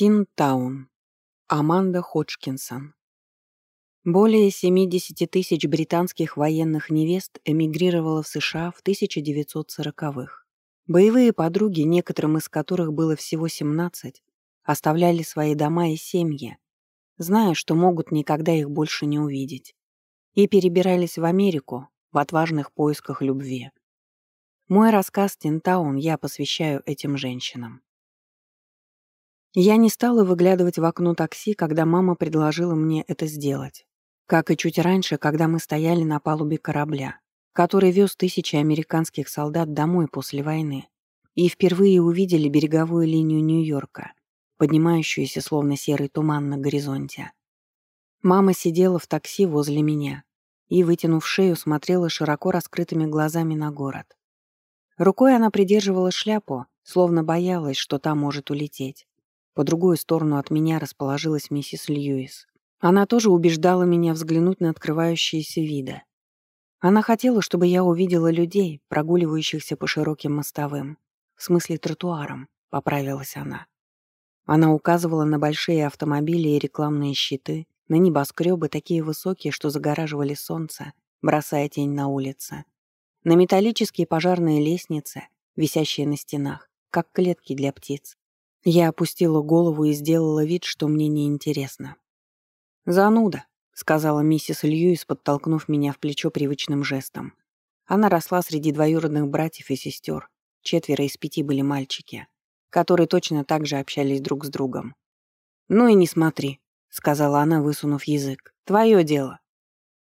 Тин-таун. Аманда Ходжкинсон. Более 70 тысяч британских военных невест эмигрировало в США в 1940-х. Боевые подруги, некоторым из которых было всего 17, оставляли свои дома и семьи, зная, что могут никогда их больше не увидеть, и перебирались в Америку в отважных поисках любви. Мой рассказ «Тинтаун» я посвящаю этим женщинам. Я не стала выглядывать в окно такси, когда мама предложила мне это сделать. Как и чуть раньше, когда мы стояли на палубе корабля, который вез тысячи американских солдат домой после войны, и впервые увидели береговую линию Нью-Йорка, поднимающуюся словно серый туман на горизонте. Мама сидела в такси возле меня и, вытянув шею, смотрела широко раскрытыми глазами на город. Рукой она придерживала шляпу, словно боялась, что та может улететь. По другую сторону от меня расположилась миссис Льюис. Она тоже убеждала меня взглянуть на открывающиеся виды. Она хотела, чтобы я увидела людей, прогуливающихся по широким мостовым. В смысле тротуарам, поправилась она. Она указывала на большие автомобили и рекламные щиты, на небоскребы, такие высокие, что загораживали солнце, бросая тень на улице, на металлические пожарные лестницы, висящие на стенах, как клетки для птиц. Я опустила голову и сделала вид, что мне неинтересно. «Зануда», — сказала миссис Льюис, подтолкнув меня в плечо привычным жестом. Она росла среди двоюродных братьев и сестер. Четверо из пяти были мальчики, которые точно так же общались друг с другом. «Ну и не смотри», — сказала она, высунув язык. «Твое дело».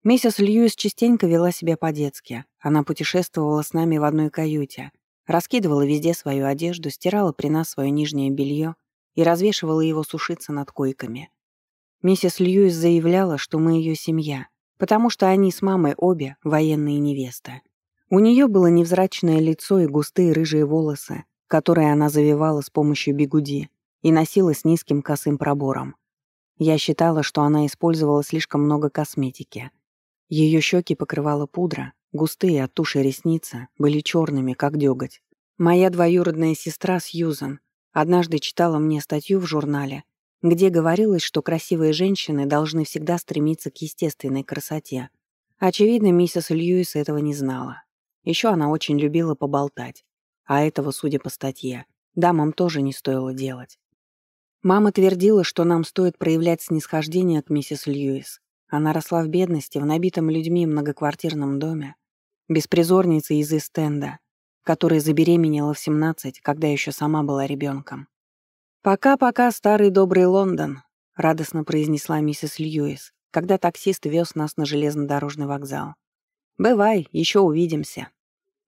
Миссис Льюис частенько вела себя по-детски. Она путешествовала с нами в одной каюте, Раскидывала везде свою одежду, стирала при нас свое нижнее белье и развешивала его сушиться над койками. Миссис Льюис заявляла, что мы ее семья, потому что они с мамой обе военные невесты. У нее было невзрачное лицо и густые рыжие волосы, которые она завивала с помощью бигуди и носила с низким косым пробором. Я считала, что она использовала слишком много косметики. Ее щеки покрывала пудра, Густые от туши ресницы были черными, как деготь. Моя двоюродная сестра Сьюзан однажды читала мне статью в журнале, где говорилось, что красивые женщины должны всегда стремиться к естественной красоте. Очевидно, миссис Льюис этого не знала. Еще она очень любила поболтать. А этого, судя по статье, дамам тоже не стоило делать. Мама твердила, что нам стоит проявлять снисхождение к миссис Льюис. Она росла в бедности, в набитом людьми многоквартирном доме, беспризорницы из Истенда, которая забеременела в 17, когда еще сама была ребенком. «Пока-пока, старый добрый Лондон», — радостно произнесла миссис Льюис, когда таксист вез нас на железнодорожный вокзал. «Бывай, еще увидимся».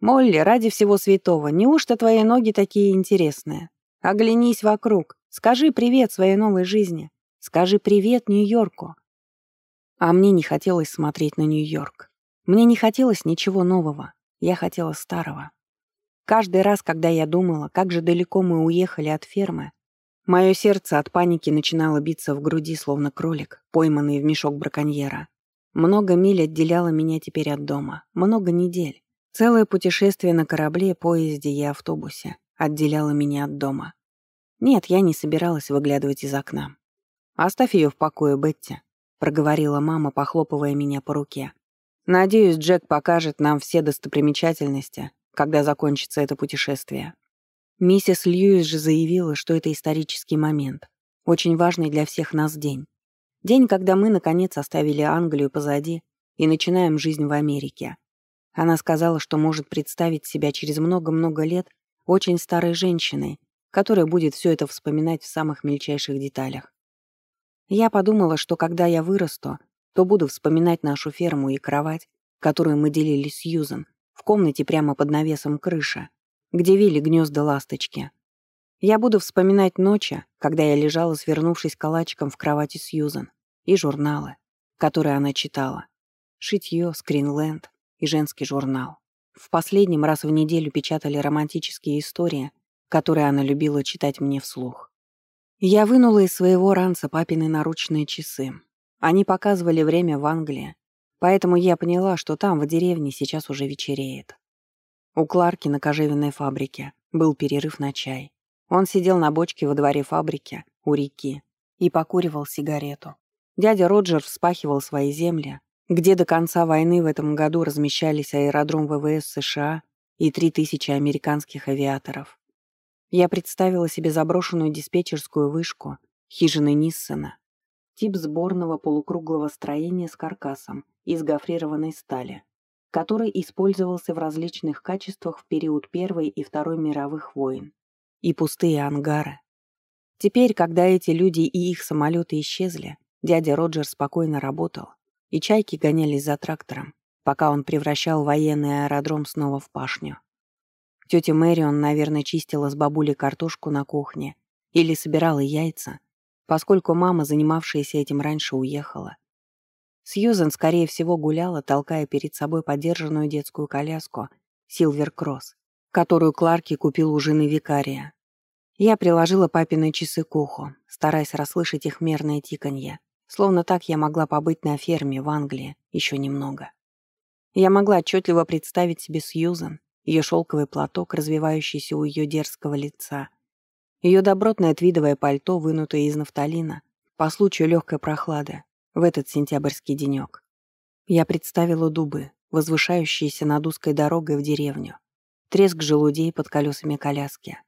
«Молли, ради всего святого, неужто твои ноги такие интересные? Оглянись вокруг, скажи привет своей новой жизни, скажи привет Нью-Йорку». А мне не хотелось смотреть на Нью-Йорк. Мне не хотелось ничего нового, я хотела старого. Каждый раз, когда я думала, как же далеко мы уехали от фермы, мое сердце от паники начинало биться в груди, словно кролик, пойманный в мешок браконьера. Много миль отделяло меня теперь от дома, много недель. Целое путешествие на корабле, поезде и автобусе отделяло меня от дома. Нет, я не собиралась выглядывать из окна. «Оставь ее в покое, Бетти», — проговорила мама, похлопывая меня по руке. Надеюсь, Джек покажет нам все достопримечательности, когда закончится это путешествие. Миссис Льюис же заявила, что это исторический момент, очень важный для всех нас день. День, когда мы, наконец, оставили Англию позади и начинаем жизнь в Америке. Она сказала, что может представить себя через много-много лет очень старой женщиной, которая будет все это вспоминать в самых мельчайших деталях. Я подумала, что когда я вырасту, то буду вспоминать нашу ферму и кровать, которую мы делили с Юзом, в комнате прямо под навесом крыша, где вили гнезда ласточки. Я буду вспоминать ночи, когда я лежала, свернувшись калачиком в кровати Сьюзан, и журналы, которые она читала. Шитье, скринленд и женский журнал. В последнем раз в неделю печатали романтические истории, которые она любила читать мне вслух. Я вынула из своего ранца папины наручные часы, они показывали время в Англии, поэтому я поняла, что там, в деревне, сейчас уже вечереет. У Кларки на кожевенной фабрике был перерыв на чай. Он сидел на бочке во дворе фабрики, у реки и покуривал сигарету. Дядя Роджер вспахивал свои земли, где до конца войны в этом году размещались аэродром ВВС США и 3000 американских авиаторов. Я представила себе заброшенную диспетчерскую вышку, хижины Ниссена, тип сборного полукруглого строения с каркасом из гофрированной стали, который использовался в различных качествах в период Первой и Второй мировых войн, и пустые ангары. Теперь, когда эти люди и их самолеты исчезли, дядя Роджер спокойно работал, и чайки гонялись за трактором, пока он превращал военный аэродром снова в пашню. Тетя Мэрион, наверное, чистила с бабулей картошку на кухне или собирала яйца, поскольку мама, занимавшаяся этим раньше, уехала. Сьюзен, скорее всего, гуляла, толкая перед собой подержанную детскую коляску «Силвер Кросс», которую Кларки купил у жены викария. Я приложила папины часы к уху, стараясь расслышать их мерное тиканье, словно так я могла побыть на ферме в Англии еще немного. Я могла отчетливо представить себе Сьюзен, ее шелковый платок, развивающийся у ее дерзкого лица, ее добротное твидовое пальто, вынутое из нафталина, по случаю легкой прохлады, в этот сентябрьский денек. Я представила дубы, возвышающиеся над узкой дорогой в деревню, треск желудей под колесами коляски.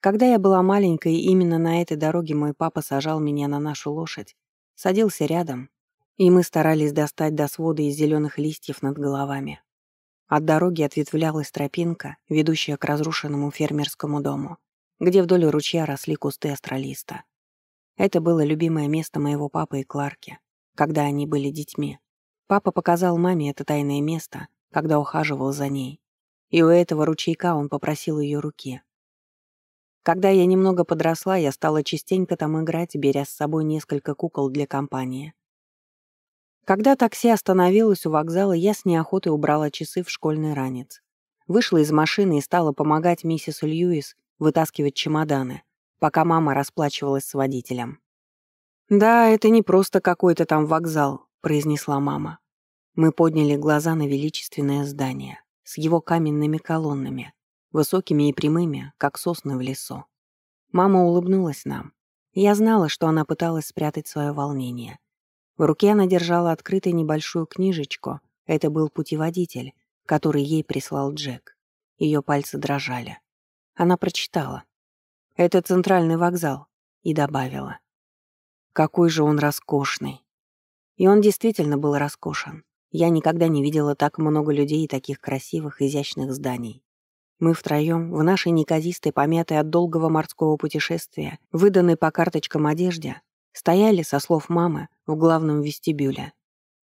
Когда я была маленькой, именно на этой дороге мой папа сажал меня на нашу лошадь, садился рядом, и мы старались достать до свода из зеленых листьев над головами. От дороги ответвлялась тропинка, ведущая к разрушенному фермерскому дому, где вдоль ручья росли кусты астролиста. Это было любимое место моего папы и Кларки, когда они были детьми. Папа показал маме это тайное место, когда ухаживал за ней. И у этого ручейка он попросил ее руки. Когда я немного подросла, я стала частенько там играть, беря с собой несколько кукол для компании. Когда такси остановилось у вокзала, я с неохотой убрала часы в школьный ранец. Вышла из машины и стала помогать миссис Льюис вытаскивать чемоданы, пока мама расплачивалась с водителем. «Да, это не просто какой-то там вокзал», — произнесла мама. Мы подняли глаза на величественное здание с его каменными колоннами, высокими и прямыми, как сосны в лесу. Мама улыбнулась нам. Я знала, что она пыталась спрятать свое волнение — в руке она держала открытой небольшую книжечку. Это был путеводитель, который ей прислал Джек. Ее пальцы дрожали. Она прочитала. «Это центральный вокзал», и добавила. «Какой же он роскошный!» И он действительно был роскошен. Я никогда не видела так много людей и таких красивых, изящных зданий. Мы втроем, в нашей неказистой, помятой от долгого морского путешествия, выданной по карточкам одежде, Стояли, со слов мамы, в главном вестибюле.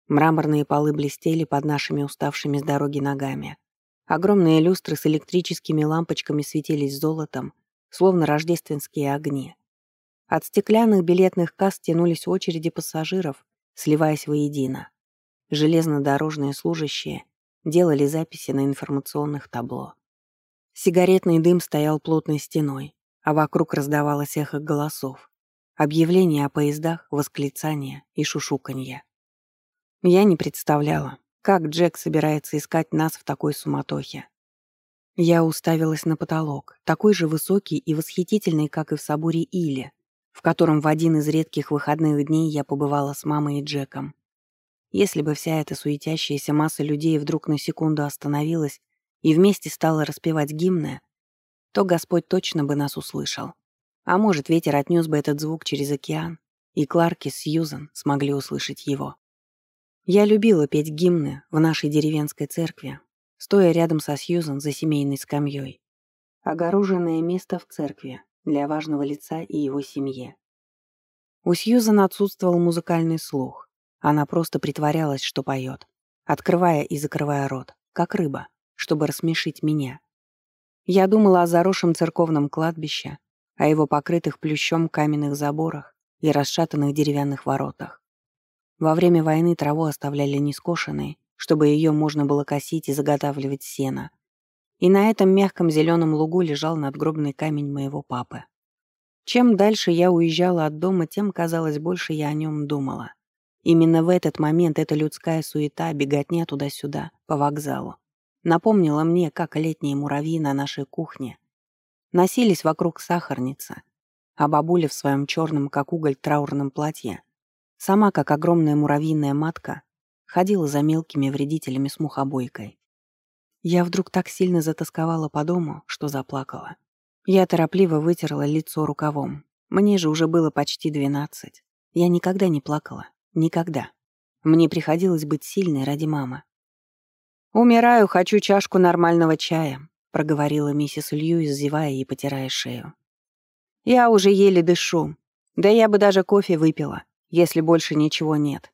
Мраморные полы блестели под нашими уставшими с дороги ногами. Огромные люстры с электрическими лампочками светились золотом, словно рождественские огни. От стеклянных билетных касс тянулись очереди пассажиров, сливаясь воедино. Железнодорожные служащие делали записи на информационных табло. Сигаретный дым стоял плотной стеной, а вокруг раздавалось эхо голосов. Объявления о поездах, восклицания и шушуканье. Я не представляла, как Джек собирается искать нас в такой суматохе. Я уставилась на потолок, такой же высокий и восхитительный, как и в соборе Или, в котором в один из редких выходных дней я побывала с мамой и Джеком. Если бы вся эта суетящаяся масса людей вдруг на секунду остановилась и вместе стала распевать гимны, то Господь точно бы нас услышал. А может, ветер отнес бы этот звук через океан, и Кларк и Сьюзан смогли услышать его. Я любила петь гимны в нашей деревенской церкви, стоя рядом со Сьюзан за семейной скамьей. Огороженное место в церкви для важного лица и его семьи. У Сьюзан отсутствовал музыкальный слух. Она просто притворялась, что поет, открывая и закрывая рот, как рыба, чтобы рассмешить меня. Я думала о заросшем церковном кладбище, о его покрытых плющом каменных заборах и расшатанных деревянных воротах. Во время войны траву оставляли нескошенной, чтобы ее можно было косить и заготавливать сено. И на этом мягком зеленом лугу лежал надгробный камень моего папы. Чем дальше я уезжала от дома, тем, казалось, больше я о нем думала. Именно в этот момент эта людская суета, беготня туда-сюда, по вокзалу, напомнила мне, как летние муравьи на нашей кухне носились вокруг сахарницы, а бабуля в своем черном, как уголь, траурном платье, сама, как огромная муравьиная матка, ходила за мелкими вредителями с мухобойкой. Я вдруг так сильно затасковала по дому, что заплакала. Я торопливо вытерла лицо рукавом. Мне же уже было почти двенадцать. Я никогда не плакала. Никогда. Мне приходилось быть сильной ради мамы. «Умираю, хочу чашку нормального чая», — проговорила миссис Льюис, зевая и потирая шею. «Я уже еле дышу. Да я бы даже кофе выпила, если больше ничего нет».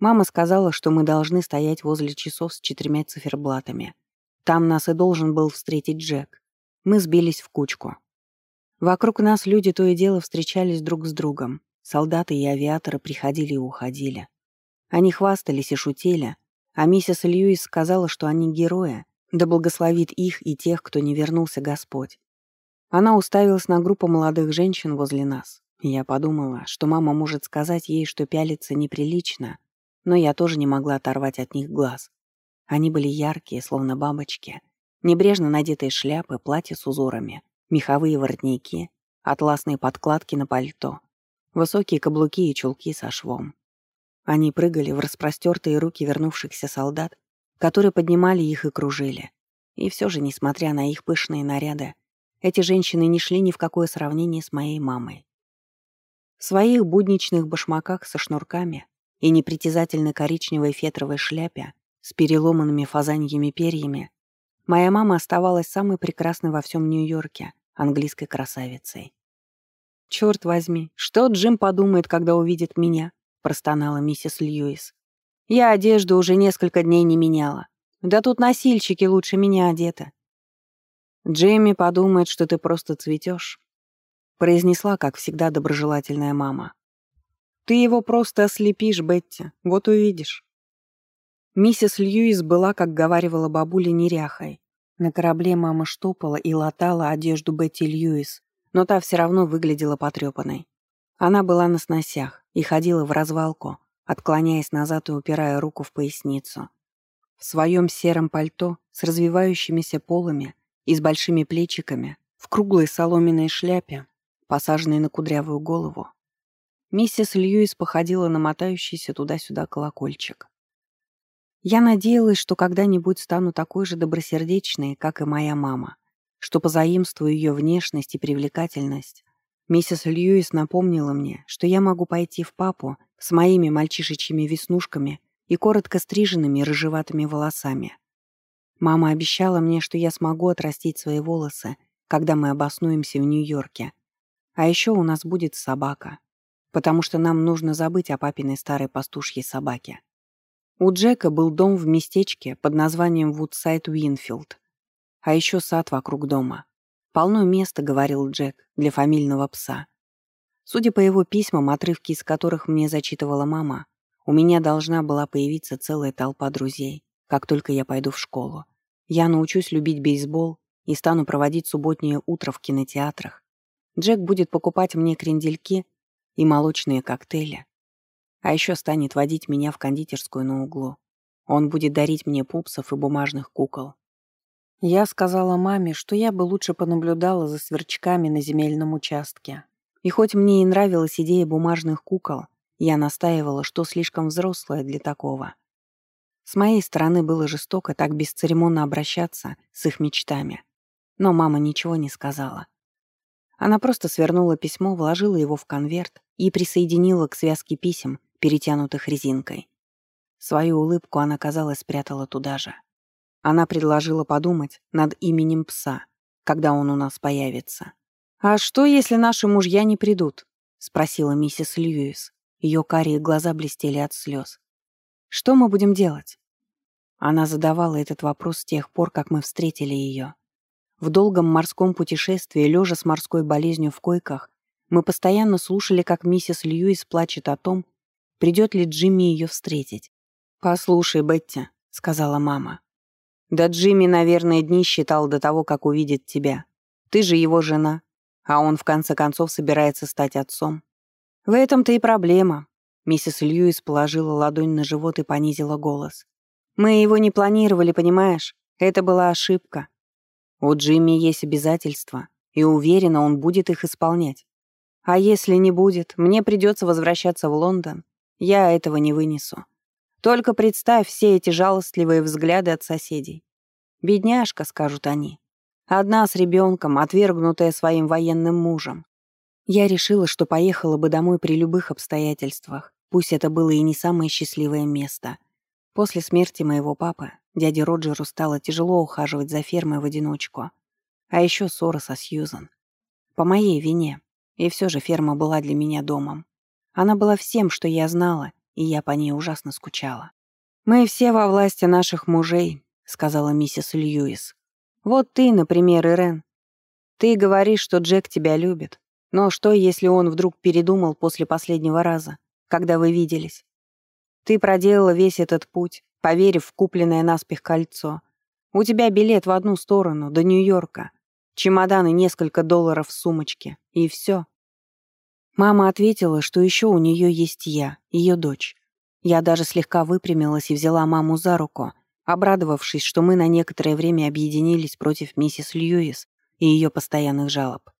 Мама сказала, что мы должны стоять возле часов с четырьмя циферблатами. Там нас и должен был встретить Джек. Мы сбились в кучку. Вокруг нас люди то и дело встречались друг с другом. Солдаты и авиаторы приходили и уходили. Они хвастались и шутили, а миссис Льюис сказала, что они герои, да благословит их и тех, кто не вернулся Господь. Она уставилась на группу молодых женщин возле нас. Я подумала, что мама может сказать ей, что пялиться неприлично, но я тоже не могла оторвать от них глаз. Они были яркие, словно бабочки. Небрежно надетые шляпы, платья с узорами, меховые воротники, атласные подкладки на пальто, высокие каблуки и чулки со швом. Они прыгали в распростертые руки вернувшихся солдат, которые поднимали их и кружили. И все же, несмотря на их пышные наряды, эти женщины не шли ни в какое сравнение с моей мамой. Своих будничных башмаках со шнурками и непритязательной коричневой фетровой шляпе с переломанными фазаньями перьями моя мама оставалась самой прекрасной во всем Нью-Йорке, английской красавицей. «Черт возьми, что Джим подумает, когда увидит меня?» простонала миссис Льюис. «Я одежду уже несколько дней не меняла. Да тут носильщики лучше меня одеты». «Джимми подумает, что ты просто цветешь», произнесла, как всегда, доброжелательная мама. «Ты его просто ослепишь, Бетти, вот увидишь». Миссис Льюис была, как говаривала бабуля, неряхой. На корабле мама штопала и латала одежду Бетти Льюис, но та все равно выглядела потрепанной. Она была на сносях, и ходила в развалку, отклоняясь назад и упирая руку в поясницу. В своем сером пальто с развивающимися полами и с большими плечиками, в круглой соломенной шляпе, посаженной на кудрявую голову, миссис Льюис походила на мотающийся туда-сюда колокольчик. Я надеялась, что когда-нибудь стану такой же добросердечной, как и моя мама, что позаимствую ее внешность и привлекательность Миссис Льюис напомнила мне, что я могу пойти в папу с моими мальчишечьими веснушками и коротко стриженными рыжеватыми волосами. Мама обещала мне, что я смогу отрастить свои волосы, когда мы обоснуемся в Нью-Йорке. А еще у нас будет собака, потому что нам нужно забыть о папиной старой пастушьей собаке. У Джека был дом в местечке под названием Вудсайд Уинфилд, а еще сад вокруг дома. «Полно места», — говорил Джек, — «для фамильного пса». Судя по его письмам, отрывки из которых мне зачитывала мама, у меня должна была появиться целая толпа друзей, как только я пойду в школу. Я научусь любить бейсбол и стану проводить субботнее утро в кинотеатрах. Джек будет покупать мне крендельки и молочные коктейли. А еще станет водить меня в кондитерскую на углу. Он будет дарить мне пупсов и бумажных кукол. Я сказала маме, что я бы лучше понаблюдала за сверчками на земельном участке. И хоть мне и нравилась идея бумажных кукол, я настаивала, что слишком взрослая для такого. С моей стороны было жестоко так бесцеремонно обращаться с их мечтами. Но мама ничего не сказала. Она просто свернула письмо, вложила его в конверт и присоединила к связке писем, перетянутых резинкой. Свою улыбку она, казалось, спрятала туда же. Она предложила подумать над именем пса, когда он у нас появится. «А что, если наши мужья не придут?» — спросила миссис Льюис. Ее карие глаза блестели от слез. «Что мы будем делать?» Она задавала этот вопрос с тех пор, как мы встретили ее. В долгом морском путешествии, лежа с морской болезнью в койках, мы постоянно слушали, как миссис Льюис плачет о том, придет ли Джимми ее встретить. «Послушай, Бетти», — сказала мама, да Джимми, наверное, дни считал до того, как увидит тебя. Ты же его жена, а он в конце концов собирается стать отцом. В этом-то и проблема. Миссис Льюис положила ладонь на живот и понизила голос. Мы его не планировали, понимаешь? Это была ошибка. У Джимми есть обязательства, и уверена, он будет их исполнять. А если не будет, мне придется возвращаться в Лондон. Я этого не вынесу. Только представь все эти жалостливые взгляды от соседей. «Бедняжка», — скажут они. Одна с ребенком, отвергнутая своим военным мужем. Я решила, что поехала бы домой при любых обстоятельствах, пусть это было и не самое счастливое место. После смерти моего папы дяде Роджеру стало тяжело ухаживать за фермой в одиночку. А еще ссора со Сьюзан. По моей вине. И все же ферма была для меня домом. Она была всем, что я знала, и я по ней ужасно скучала. «Мы все во власти наших мужей», — сказала миссис Льюис. «Вот ты, например, Ирен. Ты говоришь, что Джек тебя любит. Но что, если он вдруг передумал после последнего раза, когда вы виделись? Ты проделала весь этот путь, поверив в купленное наспех кольцо. У тебя билет в одну сторону, до Нью-Йорка. Чемодан и несколько долларов в сумочке. И все. Мама ответила, что еще у нее есть я, ее дочь. Я даже слегка выпрямилась и взяла маму за руку, обрадовавшись, что мы на некоторое время объединились против миссис Льюис и ее постоянных жалоб.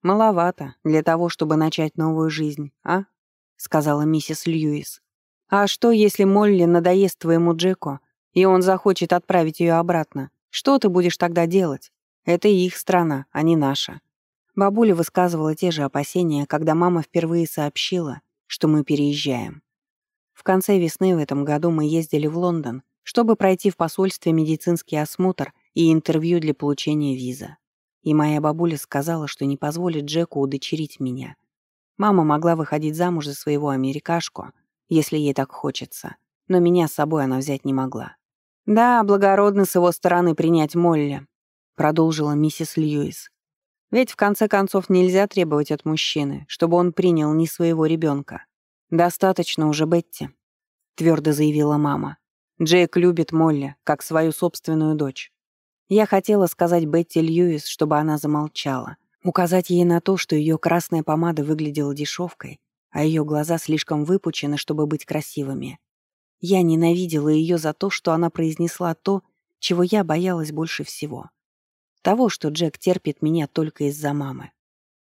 «Маловато для того, чтобы начать новую жизнь, а?» — сказала миссис Льюис. «А что, если Молли надоест твоему Джеку, и он захочет отправить ее обратно? Что ты будешь тогда делать? Это их страна, а не наша». Бабуля высказывала те же опасения, когда мама впервые сообщила, что мы переезжаем. В конце весны в этом году мы ездили в Лондон, чтобы пройти в посольстве медицинский осмотр и интервью для получения визы. И моя бабуля сказала, что не позволит Джеку удочерить меня. Мама могла выходить замуж за своего америкашку, если ей так хочется, но меня с собой она взять не могла. «Да, благородно с его стороны принять Молли», — продолжила миссис Льюис. «Ведь в конце концов нельзя требовать от мужчины, чтобы он принял не своего ребенка. Достаточно уже Бетти», — твердо заявила мама. «Джейк любит Молли, как свою собственную дочь. Я хотела сказать Бетти Льюис, чтобы она замолчала, указать ей на то, что ее красная помада выглядела дешевкой, а ее глаза слишком выпучены, чтобы быть красивыми. Я ненавидела ее за то, что она произнесла то, чего я боялась больше всего. Того, что Джек терпит меня только из-за мамы.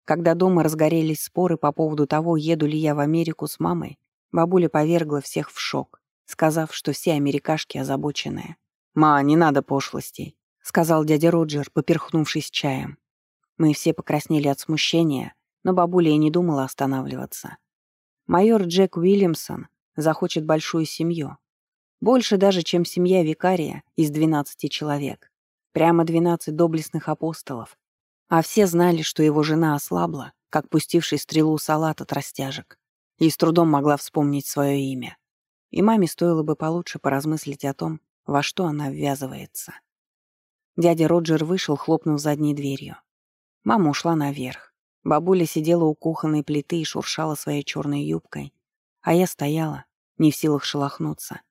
Когда дома разгорелись споры по поводу того, еду ли я в Америку с мамой, бабуля повергла всех в шок, сказав, что все америкашки озабоченные. «Ма, не надо пошлостей. — сказал дядя Роджер, поперхнувшись чаем. Мы все покраснели от смущения, но бабуля и не думала останавливаться. Майор Джек Уильямсон захочет большую семью. Больше даже, чем семья викария из 12 человек. Прямо 12 доблестных апостолов. А все знали, что его жена ослабла, как пустивший стрелу салат от растяжек, и с трудом могла вспомнить свое имя. И маме стоило бы получше поразмыслить о том, во что она ввязывается. Дядя Роджер вышел, хлопнув задней дверью. Мама ушла наверх. Бабуля сидела у кухонной плиты и шуршала своей черной юбкой. А я стояла, не в силах шелохнуться.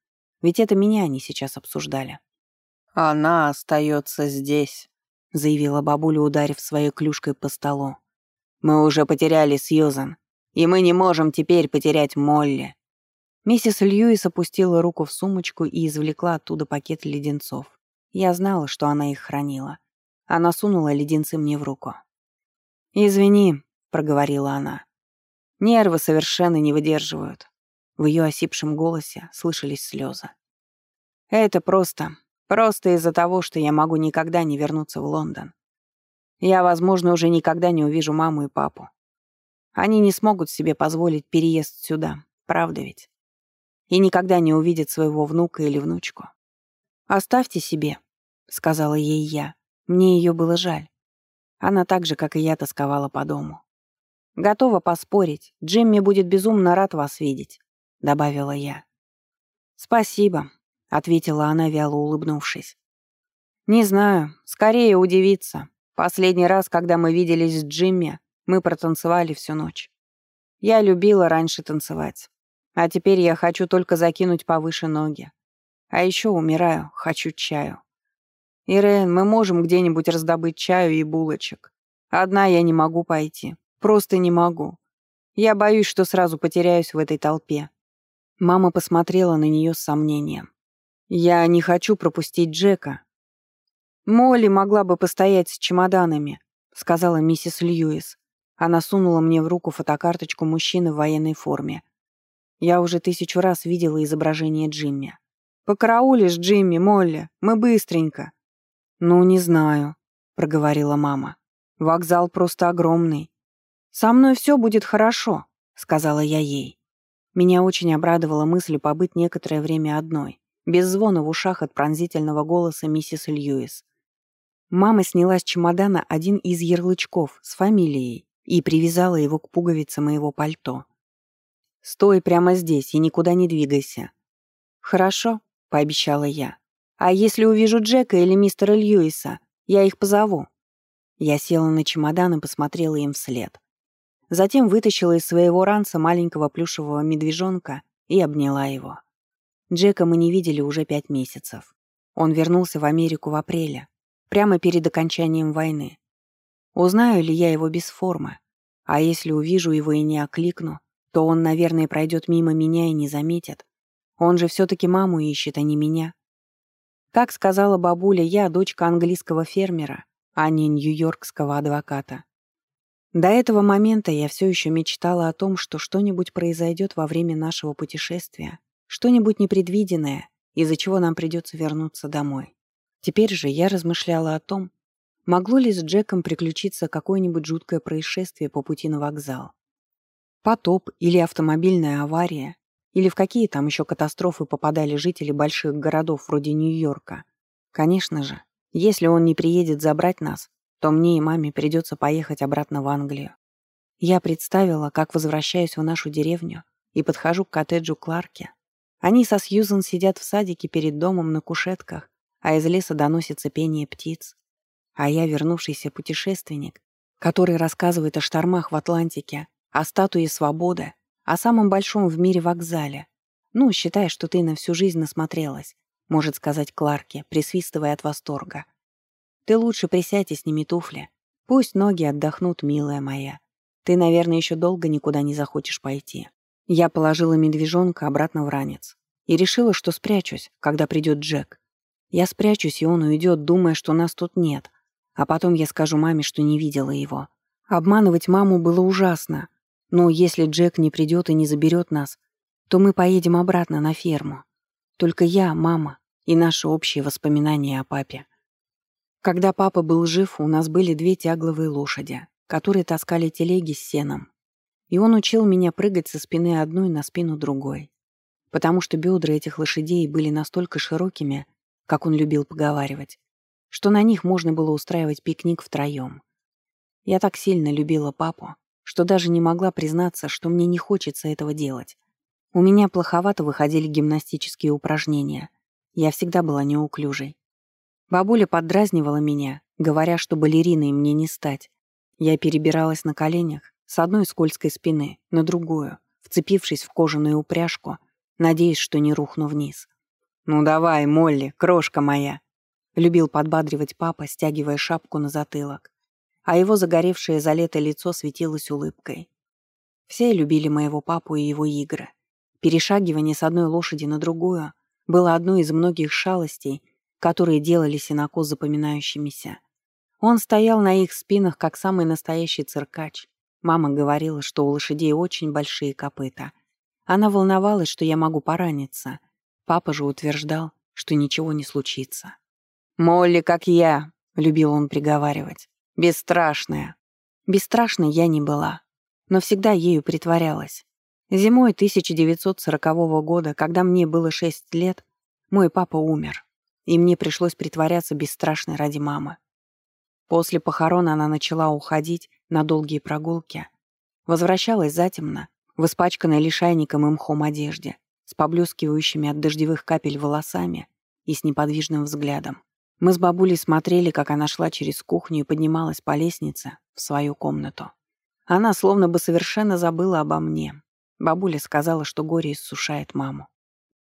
Ведь это меня они сейчас обсуждали. «Она остается здесь», — заявила бабуля, ударив своей клюшкой по столу. «Мы уже потеряли Сьюзан, и мы не можем теперь потерять Молли». Миссис Льюис опустила руку в сумочку и извлекла оттуда пакет леденцов. Я знала, что она их хранила. Она сунула леденцы мне в руку. «Извини», — проговорила она. «Нервы совершенно не выдерживают». В ее осипшем голосе слышались слезы. «Это просто, просто из-за того, что я могу никогда не вернуться в Лондон. Я, возможно, уже никогда не увижу маму и папу. Они не смогут себе позволить переезд сюда, правда ведь? И никогда не увидят своего внука или внучку. «Оставьте себе», — сказала ей я. Мне ее было жаль. Она так же, как и я, тосковала по дому. «Готова поспорить. Джимми будет безумно рад вас видеть», — добавила я. «Спасибо», — ответила она, вяло улыбнувшись. «Не знаю. Скорее удивиться. Последний раз, когда мы виделись с Джимми, мы протанцевали всю ночь. Я любила раньше танцевать. А теперь я хочу только закинуть повыше ноги. А еще умираю, хочу чаю. Ирен, мы можем где-нибудь раздобыть чаю и булочек. Одна я не могу пойти. Просто не могу. Я боюсь, что сразу потеряюсь в этой толпе. Мама посмотрела на нее с сомнением. Я не хочу пропустить Джека. Молли могла бы постоять с чемоданами, сказала миссис Льюис. Она сунула мне в руку фотокарточку мужчины в военной форме. Я уже тысячу раз видела изображение Джимми. «Покараулишь, Джимми, Молли, мы быстренько». «Ну, не знаю», — проговорила мама. «Вокзал просто огромный». «Со мной все будет хорошо», — сказала я ей. Меня очень обрадовала мысль побыть некоторое время одной, без звона в ушах от пронзительного голоса миссис Льюис. Мама сняла с чемодана один из ярлычков с фамилией и привязала его к пуговице моего пальто. «Стой прямо здесь и никуда не двигайся». «Хорошо», пообещала я. «А если увижу Джека или мистера Льюиса, я их позову». Я села на чемодан и посмотрела им вслед. Затем вытащила из своего ранца маленького плюшевого медвежонка и обняла его. Джека мы не видели уже пять месяцев. Он вернулся в Америку в апреле, прямо перед окончанием войны. Узнаю ли я его без формы? А если увижу его и не окликну, то он, наверное, пройдет мимо меня и не заметит, он же все-таки маму ищет, а не меня. Как сказала бабуля, я дочка английского фермера, а не нью-йоркского адвоката. До этого момента я все еще мечтала о том, что что-нибудь произойдет во время нашего путешествия, что-нибудь непредвиденное, из-за чего нам придется вернуться домой. Теперь же я размышляла о том, могло ли с Джеком приключиться какое-нибудь жуткое происшествие по пути на вокзал. Потоп или автомобильная авария, или в какие там еще катастрофы попадали жители больших городов вроде Нью-Йорка. Конечно же, если он не приедет забрать нас, то мне и маме придется поехать обратно в Англию. Я представила, как возвращаюсь в нашу деревню и подхожу к коттеджу Кларки. Они со Сьюзен сидят в садике перед домом на кушетках, а из леса доносится пение птиц. А я вернувшийся путешественник, который рассказывает о штормах в Атлантике, о статуе свободы, о самом большом в мире вокзале. Ну, считай, что ты на всю жизнь насмотрелась, может сказать Кларке, присвистывая от восторга. Ты лучше присядь и сними туфли. Пусть ноги отдохнут, милая моя. Ты, наверное, еще долго никуда не захочешь пойти. Я положила медвежонка обратно в ранец и решила, что спрячусь, когда придет Джек. Я спрячусь, и он уйдет, думая, что нас тут нет. А потом я скажу маме, что не видела его. Обманывать маму было ужасно, но если Джек не придет и не заберет нас, то мы поедем обратно на ферму. Только я, мама и наши общие воспоминания о папе. Когда папа был жив, у нас были две тягловые лошади, которые таскали телеги с сеном. И он учил меня прыгать со спины одной на спину другой. Потому что бедра этих лошадей были настолько широкими, как он любил поговаривать, что на них можно было устраивать пикник втроем. Я так сильно любила папу, что даже не могла признаться, что мне не хочется этого делать. У меня плоховато выходили гимнастические упражнения. Я всегда была неуклюжей. Бабуля поддразнивала меня, говоря, что балериной мне не стать. Я перебиралась на коленях с одной скользкой спины на другую, вцепившись в кожаную упряжку, надеясь, что не рухну вниз. «Ну давай, Молли, крошка моя!» Любил подбадривать папа, стягивая шапку на затылок а его загоревшее за лето лицо светилось улыбкой. Все любили моего папу и его игры. Перешагивание с одной лошади на другую было одной из многих шалостей, которые делали синокос запоминающимися. Он стоял на их спинах, как самый настоящий циркач. Мама говорила, что у лошадей очень большие копыта. Она волновалась, что я могу пораниться. Папа же утверждал, что ничего не случится. «Молли, как я», — любил он приговаривать. Бесстрашная. Бесстрашной я не была, но всегда ею притворялась. Зимой 1940 года, когда мне было 6 лет, мой папа умер, и мне пришлось притворяться бесстрашной ради мамы. После похорон она начала уходить на долгие прогулки. Возвращалась затемно, в испачканной лишайником и мхом одежде, с поблескивающими от дождевых капель волосами и с неподвижным взглядом. Мы с бабулей смотрели, как она шла через кухню и поднималась по лестнице в свою комнату. Она словно бы совершенно забыла обо мне. Бабуля сказала, что горе иссушает маму.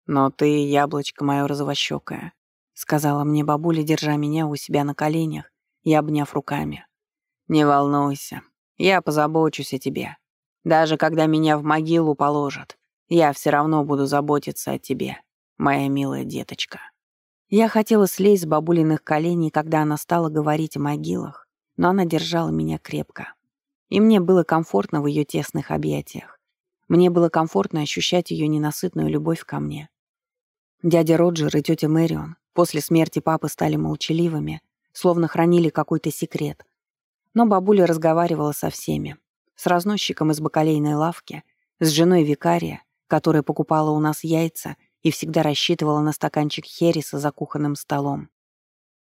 «Но ты, яблочко мое розовощекое», — сказала мне бабуля, держа меня у себя на коленях и обняв руками. «Не волнуйся, я позабочусь о тебе. Даже когда меня в могилу положат, я все равно буду заботиться о тебе, моя милая деточка». Я хотела слезть с бабулиных коленей, когда она стала говорить о могилах, но она держала меня крепко. И мне было комфортно в ее тесных объятиях. Мне было комфортно ощущать ее ненасытную любовь ко мне. Дядя Роджер и тетя Мэрион после смерти папы стали молчаливыми, словно хранили какой-то секрет. Но бабуля разговаривала со всеми. С разносчиком из бакалейной лавки, с женой викария, которая покупала у нас яйца и всегда рассчитывала на стаканчик хереса за кухонным столом.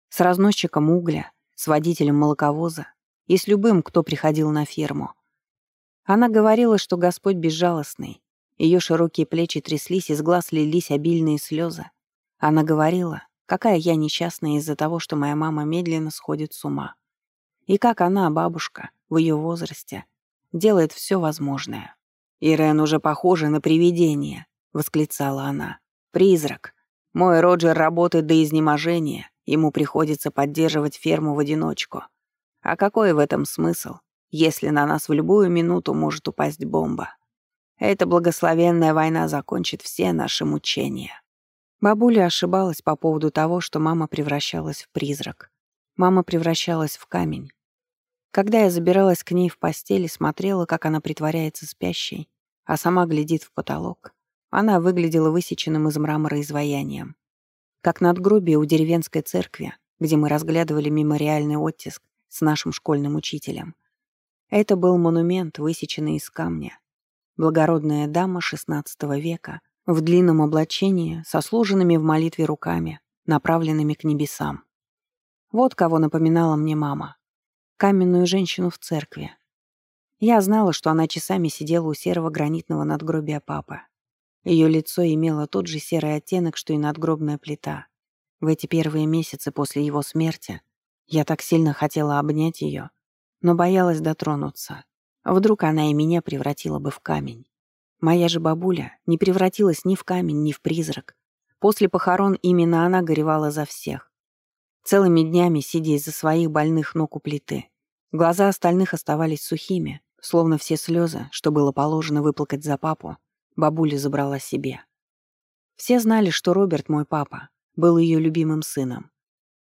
С разносчиком угля, с водителем молоковоза и с любым, кто приходил на ферму. Она говорила, что Господь безжалостный. Ее широкие плечи тряслись, из глаз лились обильные слезы. Она говорила, какая я несчастная из-за того, что моя мама медленно сходит с ума. И как она, бабушка, в ее возрасте, делает все возможное. «Ирен уже похожа на привидение», — восклицала она. «Призрак. Мой Роджер работает до изнеможения, ему приходится поддерживать ферму в одиночку. А какой в этом смысл, если на нас в любую минуту может упасть бомба? Эта благословенная война закончит все наши мучения». Бабуля ошибалась по поводу того, что мама превращалась в призрак. Мама превращалась в камень. Когда я забиралась к ней в постель и смотрела, как она притворяется спящей, а сама глядит в потолок, она выглядела высеченным из мрамора изваянием. Как надгробие у деревенской церкви, где мы разглядывали мемориальный оттиск с нашим школьным учителем. Это был монумент, высеченный из камня. Благородная дама XVI века в длинном облачении, со сложенными в молитве руками, направленными к небесам. Вот кого напоминала мне мама. Каменную женщину в церкви. Я знала, что она часами сидела у серого гранитного надгробия папы. Ее лицо имело тот же серый оттенок, что и надгробная плита. В эти первые месяцы после его смерти я так сильно хотела обнять ее, но боялась дотронуться. Вдруг она и меня превратила бы в камень. Моя же бабуля не превратилась ни в камень, ни в призрак. После похорон именно она горевала за всех. Целыми днями, сидя из-за своих больных ног у плиты. Глаза остальных оставались сухими, словно все слезы, что было положено выплакать за папу, бабуля забрала себе. Все знали, что Роберт, мой папа, был ее любимым сыном.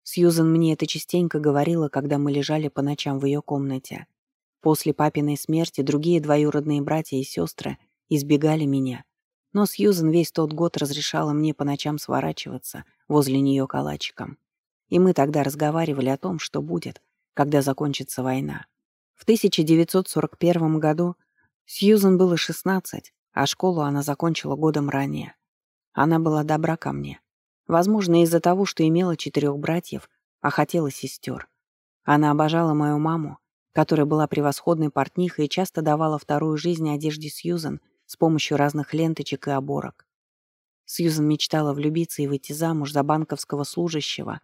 Сьюзан мне это частенько говорила, когда мы лежали по ночам в ее комнате. После папиной смерти другие двоюродные братья и сестры избегали меня. Но Сьюзен весь тот год разрешала мне по ночам сворачиваться возле нее калачиком. И мы тогда разговаривали о том, что будет, когда закончится война. В 1941 году Сьюзен было 16, а школу она закончила годом ранее. Она была добра ко мне. Возможно, из-за того, что имела четырех братьев, а хотела сестер. Она обожала мою маму, которая была превосходной портнихой и часто давала вторую жизнь одежде Сьюзен с помощью разных ленточек и оборок. Сьюзен мечтала влюбиться и выйти замуж за банковского служащего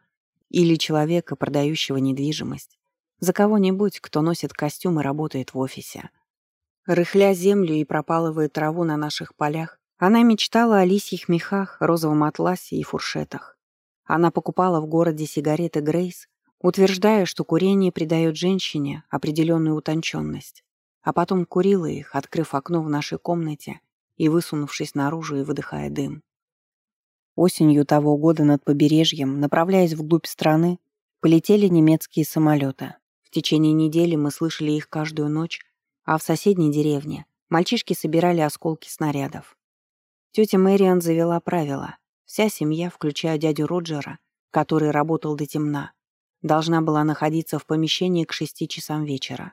или человека, продающего недвижимость, за кого-нибудь, кто носит костюм и работает в офисе. Рыхля землю и пропалывая траву на наших полях, она мечтала о лисьих мехах, розовом атласе и фуршетах. Она покупала в городе сигареты Грейс, утверждая, что курение придает женщине определенную утонченность а потом курила их, открыв окно в нашей комнате и высунувшись наружу и выдыхая дым. Осенью того года над побережьем, направляясь вглубь страны, полетели немецкие самолеты. В течение недели мы слышали их каждую ночь, а в соседней деревне мальчишки собирали осколки снарядов. Тетя Мэриан завела правило. Вся семья, включая дядю Роджера, который работал до темна, должна была находиться в помещении к шести часам вечера.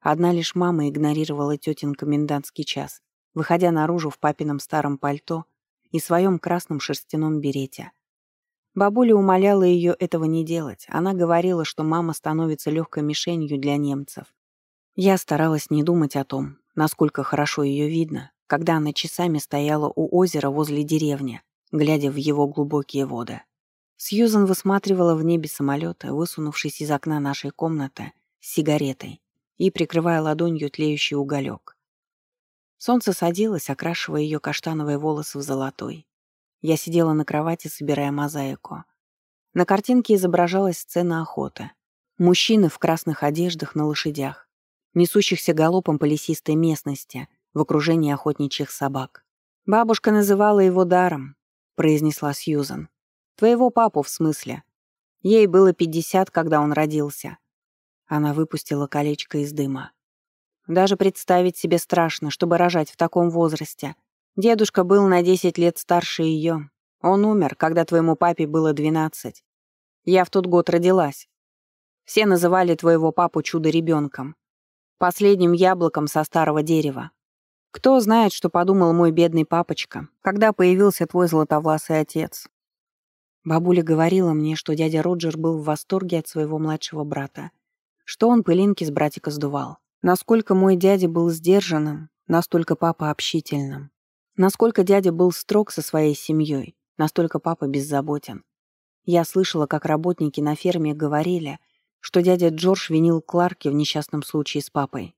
Одна лишь мама игнорировала тетин комендантский час, выходя наружу в папином старом пальто и своем красном шерстяном берете. Бабуля умоляла ее этого не делать. Она говорила, что мама становится легкой мишенью для немцев. Я старалась не думать о том, насколько хорошо ее видно, когда она часами стояла у озера возле деревни, глядя в его глубокие воды. Сьюзан высматривала в небе самолета, высунувшись из окна нашей комнаты с сигаретой и прикрывая ладонью тлеющий уголек. Солнце садилось, окрашивая ее каштановые волосы в золотой. Я сидела на кровати, собирая мозаику. На картинке изображалась сцена охоты. Мужчины в красных одеждах на лошадях, несущихся галопом по лесистой местности в окружении охотничьих собак. «Бабушка называла его даром», — произнесла Сьюзан. «Твоего папу, в смысле. Ей было пятьдесят, когда он родился. Она выпустила колечко из дыма. Даже представить себе страшно, чтобы рожать в таком возрасте. Дедушка был на 10 лет старше ее. Он умер, когда твоему папе было 12. Я в тот год родилась. Все называли твоего папу чудо-ребенком. Последним яблоком со старого дерева. Кто знает, что подумал мой бедный папочка, когда появился твой златовласый отец. Бабуля говорила мне, что дядя Роджер был в восторге от своего младшего брата, что он пылинки с братика сдувал. Насколько мой дядя был сдержанным, настолько папа общительным. Насколько дядя был строг со своей семьей, настолько папа беззаботен. Я слышала, как работники на ферме говорили, что дядя Джордж винил Кларки в несчастном случае с папой.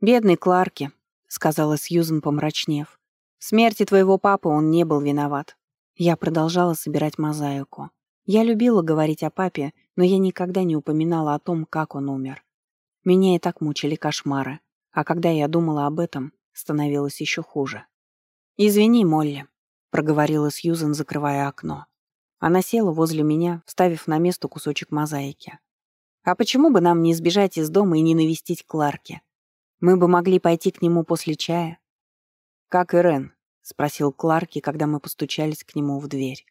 «Бедный Кларки», — сказала Сьюзен, помрачнев. «В смерти твоего папы он не был виноват». Я продолжала собирать мозаику. Я любила говорить о папе, но я никогда не упоминала о том, как он умер. Меня и так мучили кошмары, а когда я думала об этом, становилось еще хуже. «Извини, Молли», — проговорила Сьюзен, закрывая окно. Она села возле меня, вставив на место кусочек мозаики. «А почему бы нам не сбежать из дома и не навестить Кларки? Мы бы могли пойти к нему после чая». «Как Ирен?» — спросил Кларки, когда мы постучались к нему в дверь.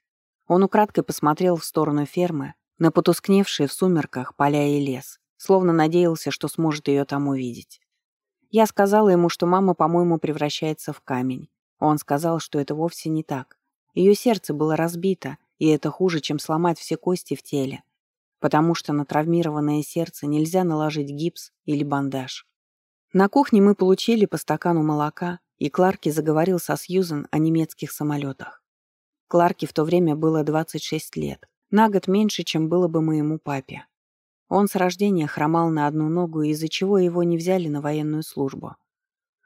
Он украдкой посмотрел в сторону фермы, на потускневшие в сумерках поля и лес, словно надеялся, что сможет ее там увидеть. Я сказала ему, что мама, по-моему, превращается в камень. Он сказал, что это вовсе не так. Ее сердце было разбито, и это хуже, чем сломать все кости в теле, потому что на травмированное сердце нельзя наложить гипс или бандаж. На кухне мы получили по стакану молока, и Кларки заговорил со Сьюзен о немецких самолетах. Кларки в то время было 26 лет, на год меньше, чем было бы моему папе. Он с рождения хромал на одну ногу, из-за чего его не взяли на военную службу.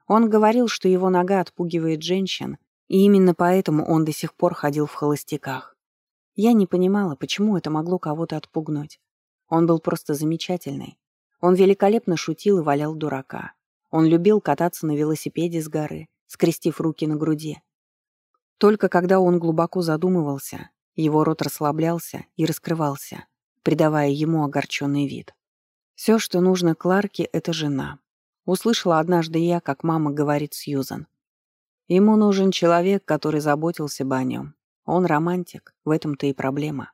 Он говорил, что его нога отпугивает женщин, и именно поэтому он до сих пор ходил в холостяках. Я не понимала, почему это могло кого-то отпугнуть. Он был просто замечательный. Он великолепно шутил и валял дурака. Он любил кататься на велосипеде с горы, скрестив руки на груди. Только когда он глубоко задумывался, его рот расслаблялся и раскрывался придавая ему огорченный вид. Все, что нужно Кларке, это жена. Услышала однажды я, как мама говорит Сьюзан. Ему нужен человек, который заботился бы о нем. Он романтик, в этом-то и проблема.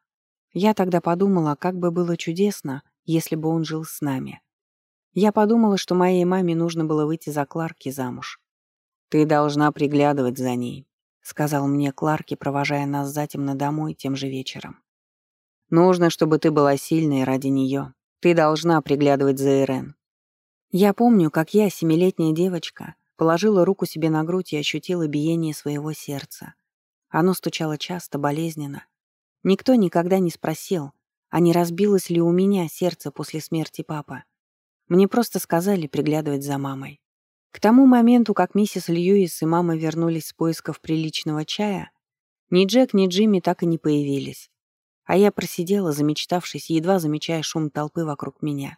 Я тогда подумала, как бы было чудесно, если бы он жил с нами. Я подумала, что моей маме нужно было выйти за Кларки замуж. «Ты должна приглядывать за ней», — сказал мне Кларки, провожая нас затемно домой тем же вечером. Нужно, чтобы ты была сильной ради нее. Ты должна приглядывать за Ирен. Я помню, как я, семилетняя девочка, положила руку себе на грудь и ощутила биение своего сердца. Оно стучало часто, болезненно. Никто никогда не спросил, а не разбилось ли у меня сердце после смерти папы. Мне просто сказали приглядывать за мамой. К тому моменту, как миссис Льюис и мама вернулись с поисков приличного чая, ни Джек, ни Джимми так и не появились. А я просидела, замечтавшись, едва замечая шум толпы вокруг меня.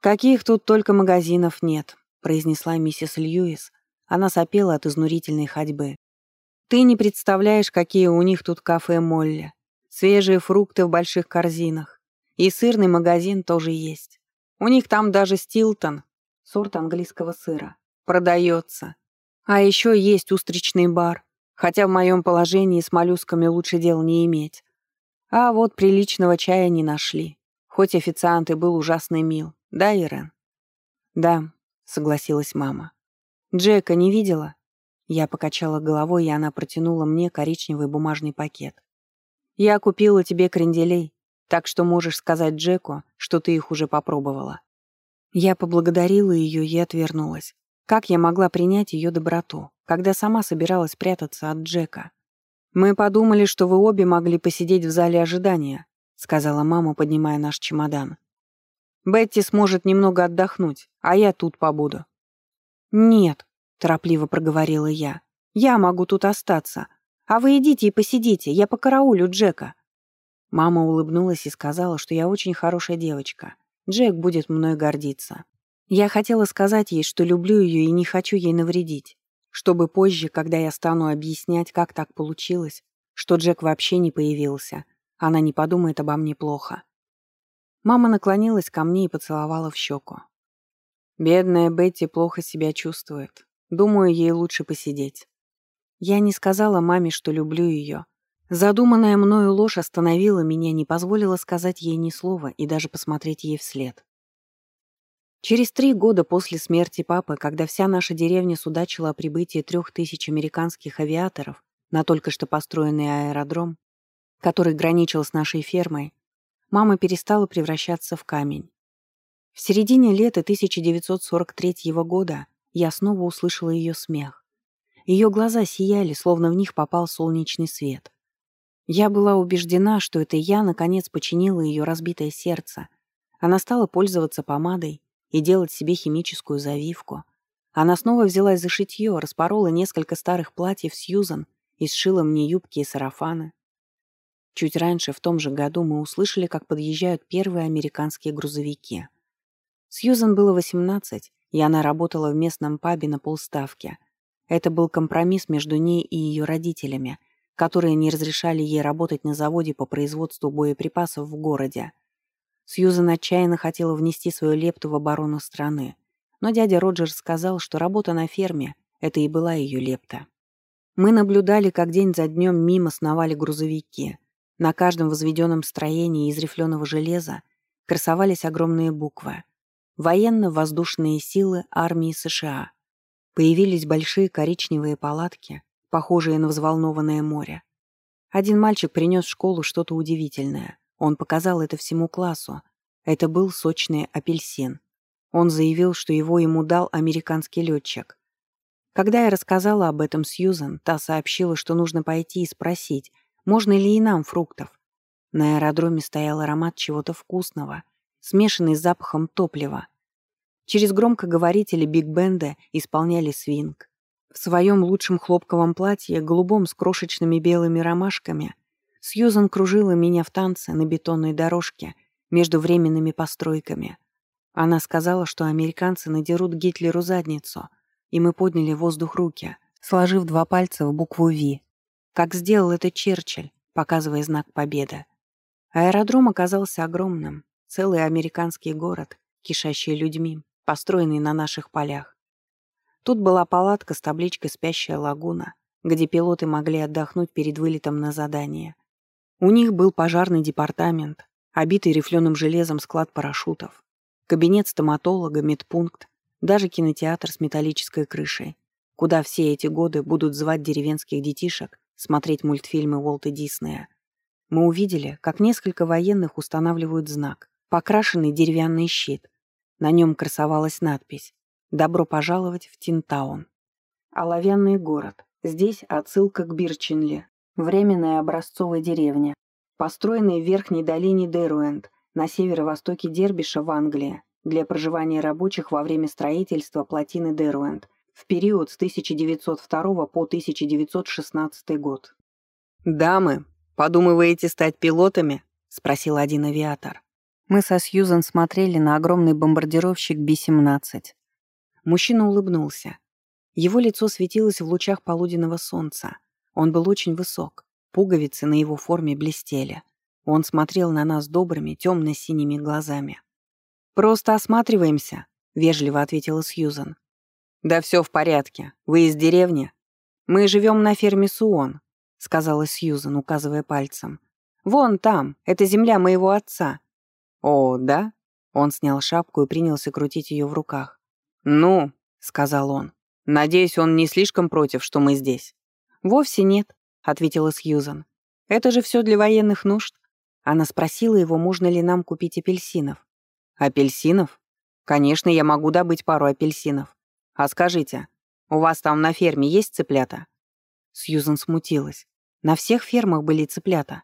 «Каких тут только магазинов нет», — произнесла миссис Льюис. Она сопела от изнурительной ходьбы. «Ты не представляешь, какие у них тут кафе Молли. Свежие фрукты в больших корзинах. И сырный магазин тоже есть. У них там даже Стилтон, сорт английского сыра, продается. А еще есть устричный бар, хотя в моем положении с моллюсками лучше дел не иметь. А вот приличного чая не нашли. Хоть официант и был ужасно мил. Да, Ирен? Да, согласилась мама. Джека не видела? Я покачала головой, и она протянула мне коричневый бумажный пакет. Я купила тебе кренделей, так что можешь сказать Джеку, что ты их уже попробовала. Я поблагодарила ее и отвернулась. Как я могла принять ее доброту, когда сама собиралась прятаться от Джека? «Мы подумали, что вы обе могли посидеть в зале ожидания», сказала мама, поднимая наш чемодан. «Бетти сможет немного отдохнуть, а я тут побуду». «Нет», — торопливо проговорила я, — «я могу тут остаться. А вы идите и посидите, я покараулю Джека». Мама улыбнулась и сказала, что я очень хорошая девочка. Джек будет мной гордиться. Я хотела сказать ей, что люблю ее и не хочу ей навредить чтобы позже, когда я стану объяснять, как так получилось, что Джек вообще не появился, она не подумает обо мне плохо. Мама наклонилась ко мне и поцеловала в щеку. Бедная Бетти плохо себя чувствует. Думаю, ей лучше посидеть. Я не сказала маме, что люблю ее. Задуманная мною ложь остановила меня, не позволила сказать ей ни слова и даже посмотреть ей вслед. Через три года после смерти папы, когда вся наша деревня судачила о прибытии трех тысяч американских авиаторов на только что построенный аэродром, который граничил с нашей фермой, мама перестала превращаться в камень. В середине лета 1943 года я снова услышала ее смех. Ее глаза сияли, словно в них попал солнечный свет. Я была убеждена, что это я, наконец, починила ее разбитое сердце. Она стала пользоваться помадой, и делать себе химическую завивку. Она снова взялась за шитье, распорола несколько старых платьев Сьюзан и сшила мне юбки и сарафаны. Чуть раньше, в том же году, мы услышали, как подъезжают первые американские грузовики. Сьюзан было 18, и она работала в местном пабе на полставки. Это был компромисс между ней и ее родителями, которые не разрешали ей работать на заводе по производству боеприпасов в городе. Сьюзан отчаянно хотела внести свою лепту в оборону страны, но дядя Роджер сказал, что работа на ферме — это и была ее лепта. Мы наблюдали, как день за днем мимо сновали грузовики. На каждом возведенном строении из рифленого железа красовались огромные буквы. Военно-воздушные силы армии США. Появились большие коричневые палатки, похожие на взволнованное море. Один мальчик принес в школу что-то удивительное. Он показал это всему классу. Это был сочный апельсин. Он заявил, что его ему дал американский летчик. Когда я рассказала об этом Сьюзан, та сообщила, что нужно пойти и спросить, можно ли и нам фруктов. На аэродроме стоял аромат чего-то вкусного, смешанный с запахом топлива. Через громкоговорители биг-бенда исполняли свинг. В своем лучшем хлопковом платье, голубом с крошечными белыми ромашками, Сьюзан кружила меня в танце на бетонной дорожке между временными постройками. Она сказала, что американцы надерут Гитлеру задницу, и мы подняли в воздух руки, сложив два пальца в букву «Ви», как сделал это Черчилль, показывая знак победы. Аэродром оказался огромным, целый американский город, кишащий людьми, построенный на наших полях. Тут была палатка с табличкой «Спящая лагуна», где пилоты могли отдохнуть перед вылетом на задание. У них был пожарный департамент, обитый рифленым железом склад парашютов, кабинет стоматолога, медпункт, даже кинотеатр с металлической крышей, куда все эти годы будут звать деревенских детишек смотреть мультфильмы Уолта Диснея. Мы увидели, как несколько военных устанавливают знак, покрашенный деревянный щит. На нем красовалась надпись «Добро пожаловать в Тинтаун». Оловянный город. Здесь отсылка к Бирчинли, Временная образцовая деревня, построенная в верхней долине Деруэнд на северо-востоке Дербиша в Англии для проживания рабочих во время строительства плотины Деруэнд в период с 1902 по 1916 год. «Дамы, подумываете стать пилотами?» — спросил один авиатор. Мы со Сьюзан смотрели на огромный бомбардировщик Би-17. Мужчина улыбнулся. Его лицо светилось в лучах полуденного солнца. Он был очень высок, пуговицы на его форме блестели. Он смотрел на нас добрыми, темно-синими глазами. «Просто осматриваемся», — вежливо ответила Сьюзан. «Да все в порядке. Вы из деревни?» «Мы живем на ферме Суон», — сказала Сьюзан, указывая пальцем. «Вон там, это земля моего отца». «О, да?» Он снял шапку и принялся крутить ее в руках. «Ну», — сказал он, — «надеюсь, он не слишком против, что мы здесь». «Вовсе нет», — ответила Сьюзан. «Это же все для военных нужд». Она спросила его, можно ли нам купить апельсинов. «Апельсинов? Конечно, я могу добыть пару апельсинов. А скажите, у вас там на ферме есть цыплята?» Сьюзан смутилась. На всех фермах были цыплята.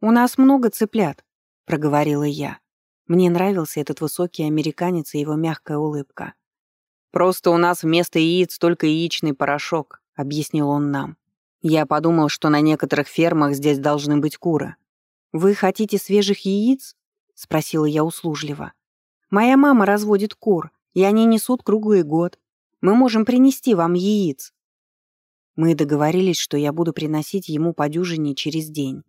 «У нас много цыплят», — проговорила я. Мне нравился этот высокий американец и его мягкая улыбка. «Просто у нас вместо яиц только яичный порошок», — объяснил он нам. Я подумал, что на некоторых фермах здесь должны быть куры. «Вы хотите свежих яиц?» — спросила я услужливо. «Моя мама разводит кур, и они несут круглый год. Мы можем принести вам яиц». Мы договорились, что я буду приносить ему по дюжине через день.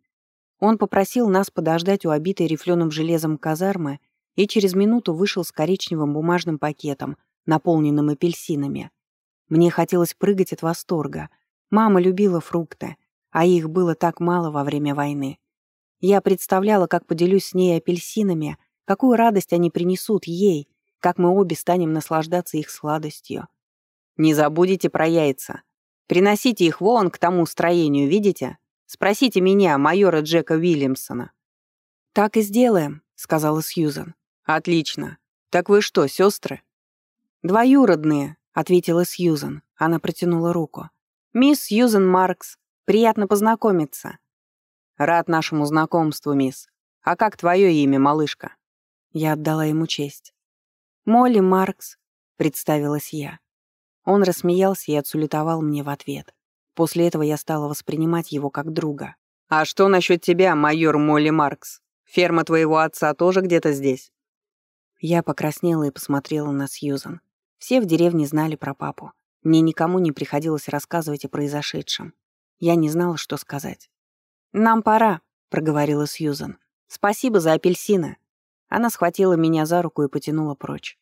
Он попросил нас подождать у обитой рифленым железом казармы и через минуту вышел с коричневым бумажным пакетом, наполненным апельсинами. Мне хотелось прыгать от восторга. Мама любила фрукты, а их было так мало во время войны. Я представляла, как поделюсь с ней апельсинами, какую радость они принесут ей, как мы обе станем наслаждаться их сладостью. Не забудете про яйца. Приносите их вон к тому строению, видите? Спросите меня, майора Джека Уильямсона». «Так и сделаем», — сказала Сьюзан. «Отлично. Так вы что, сестры?» «Двоюродные», — ответила Сьюзан. Она протянула руку. «Мисс Сьюзан Маркс, приятно познакомиться». «Рад нашему знакомству, мисс. А как твое имя, малышка?» Я отдала ему честь. «Молли Маркс», — представилась я. Он рассмеялся и отсулетовал мне в ответ. После этого я стала воспринимать его как друга. «А что насчет тебя, майор Молли Маркс? Ферма твоего отца тоже где-то здесь?» Я покраснела и посмотрела на Сьюзан. Все в деревне знали про папу. Мне никому не приходилось рассказывать о произошедшем. Я не знала, что сказать. «Нам пора», — проговорила Сьюзан. «Спасибо за апельсины». Она схватила меня за руку и потянула прочь.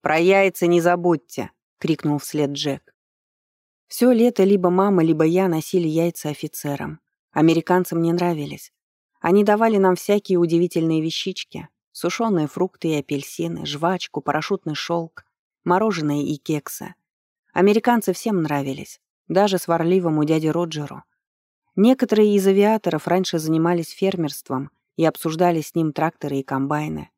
«Про яйца не забудьте», — крикнул вслед Джек. Все лето либо мама, либо я носили яйца офицерам. Американцам не нравились. Они давали нам всякие удивительные вещички. Сушеные фрукты и апельсины, жвачку, парашютный шелк, мороженое и кексы. Американцы всем нравились, даже сварливому дяде Роджеру. Некоторые из авиаторов раньше занимались фермерством и обсуждали с ним тракторы и комбайны.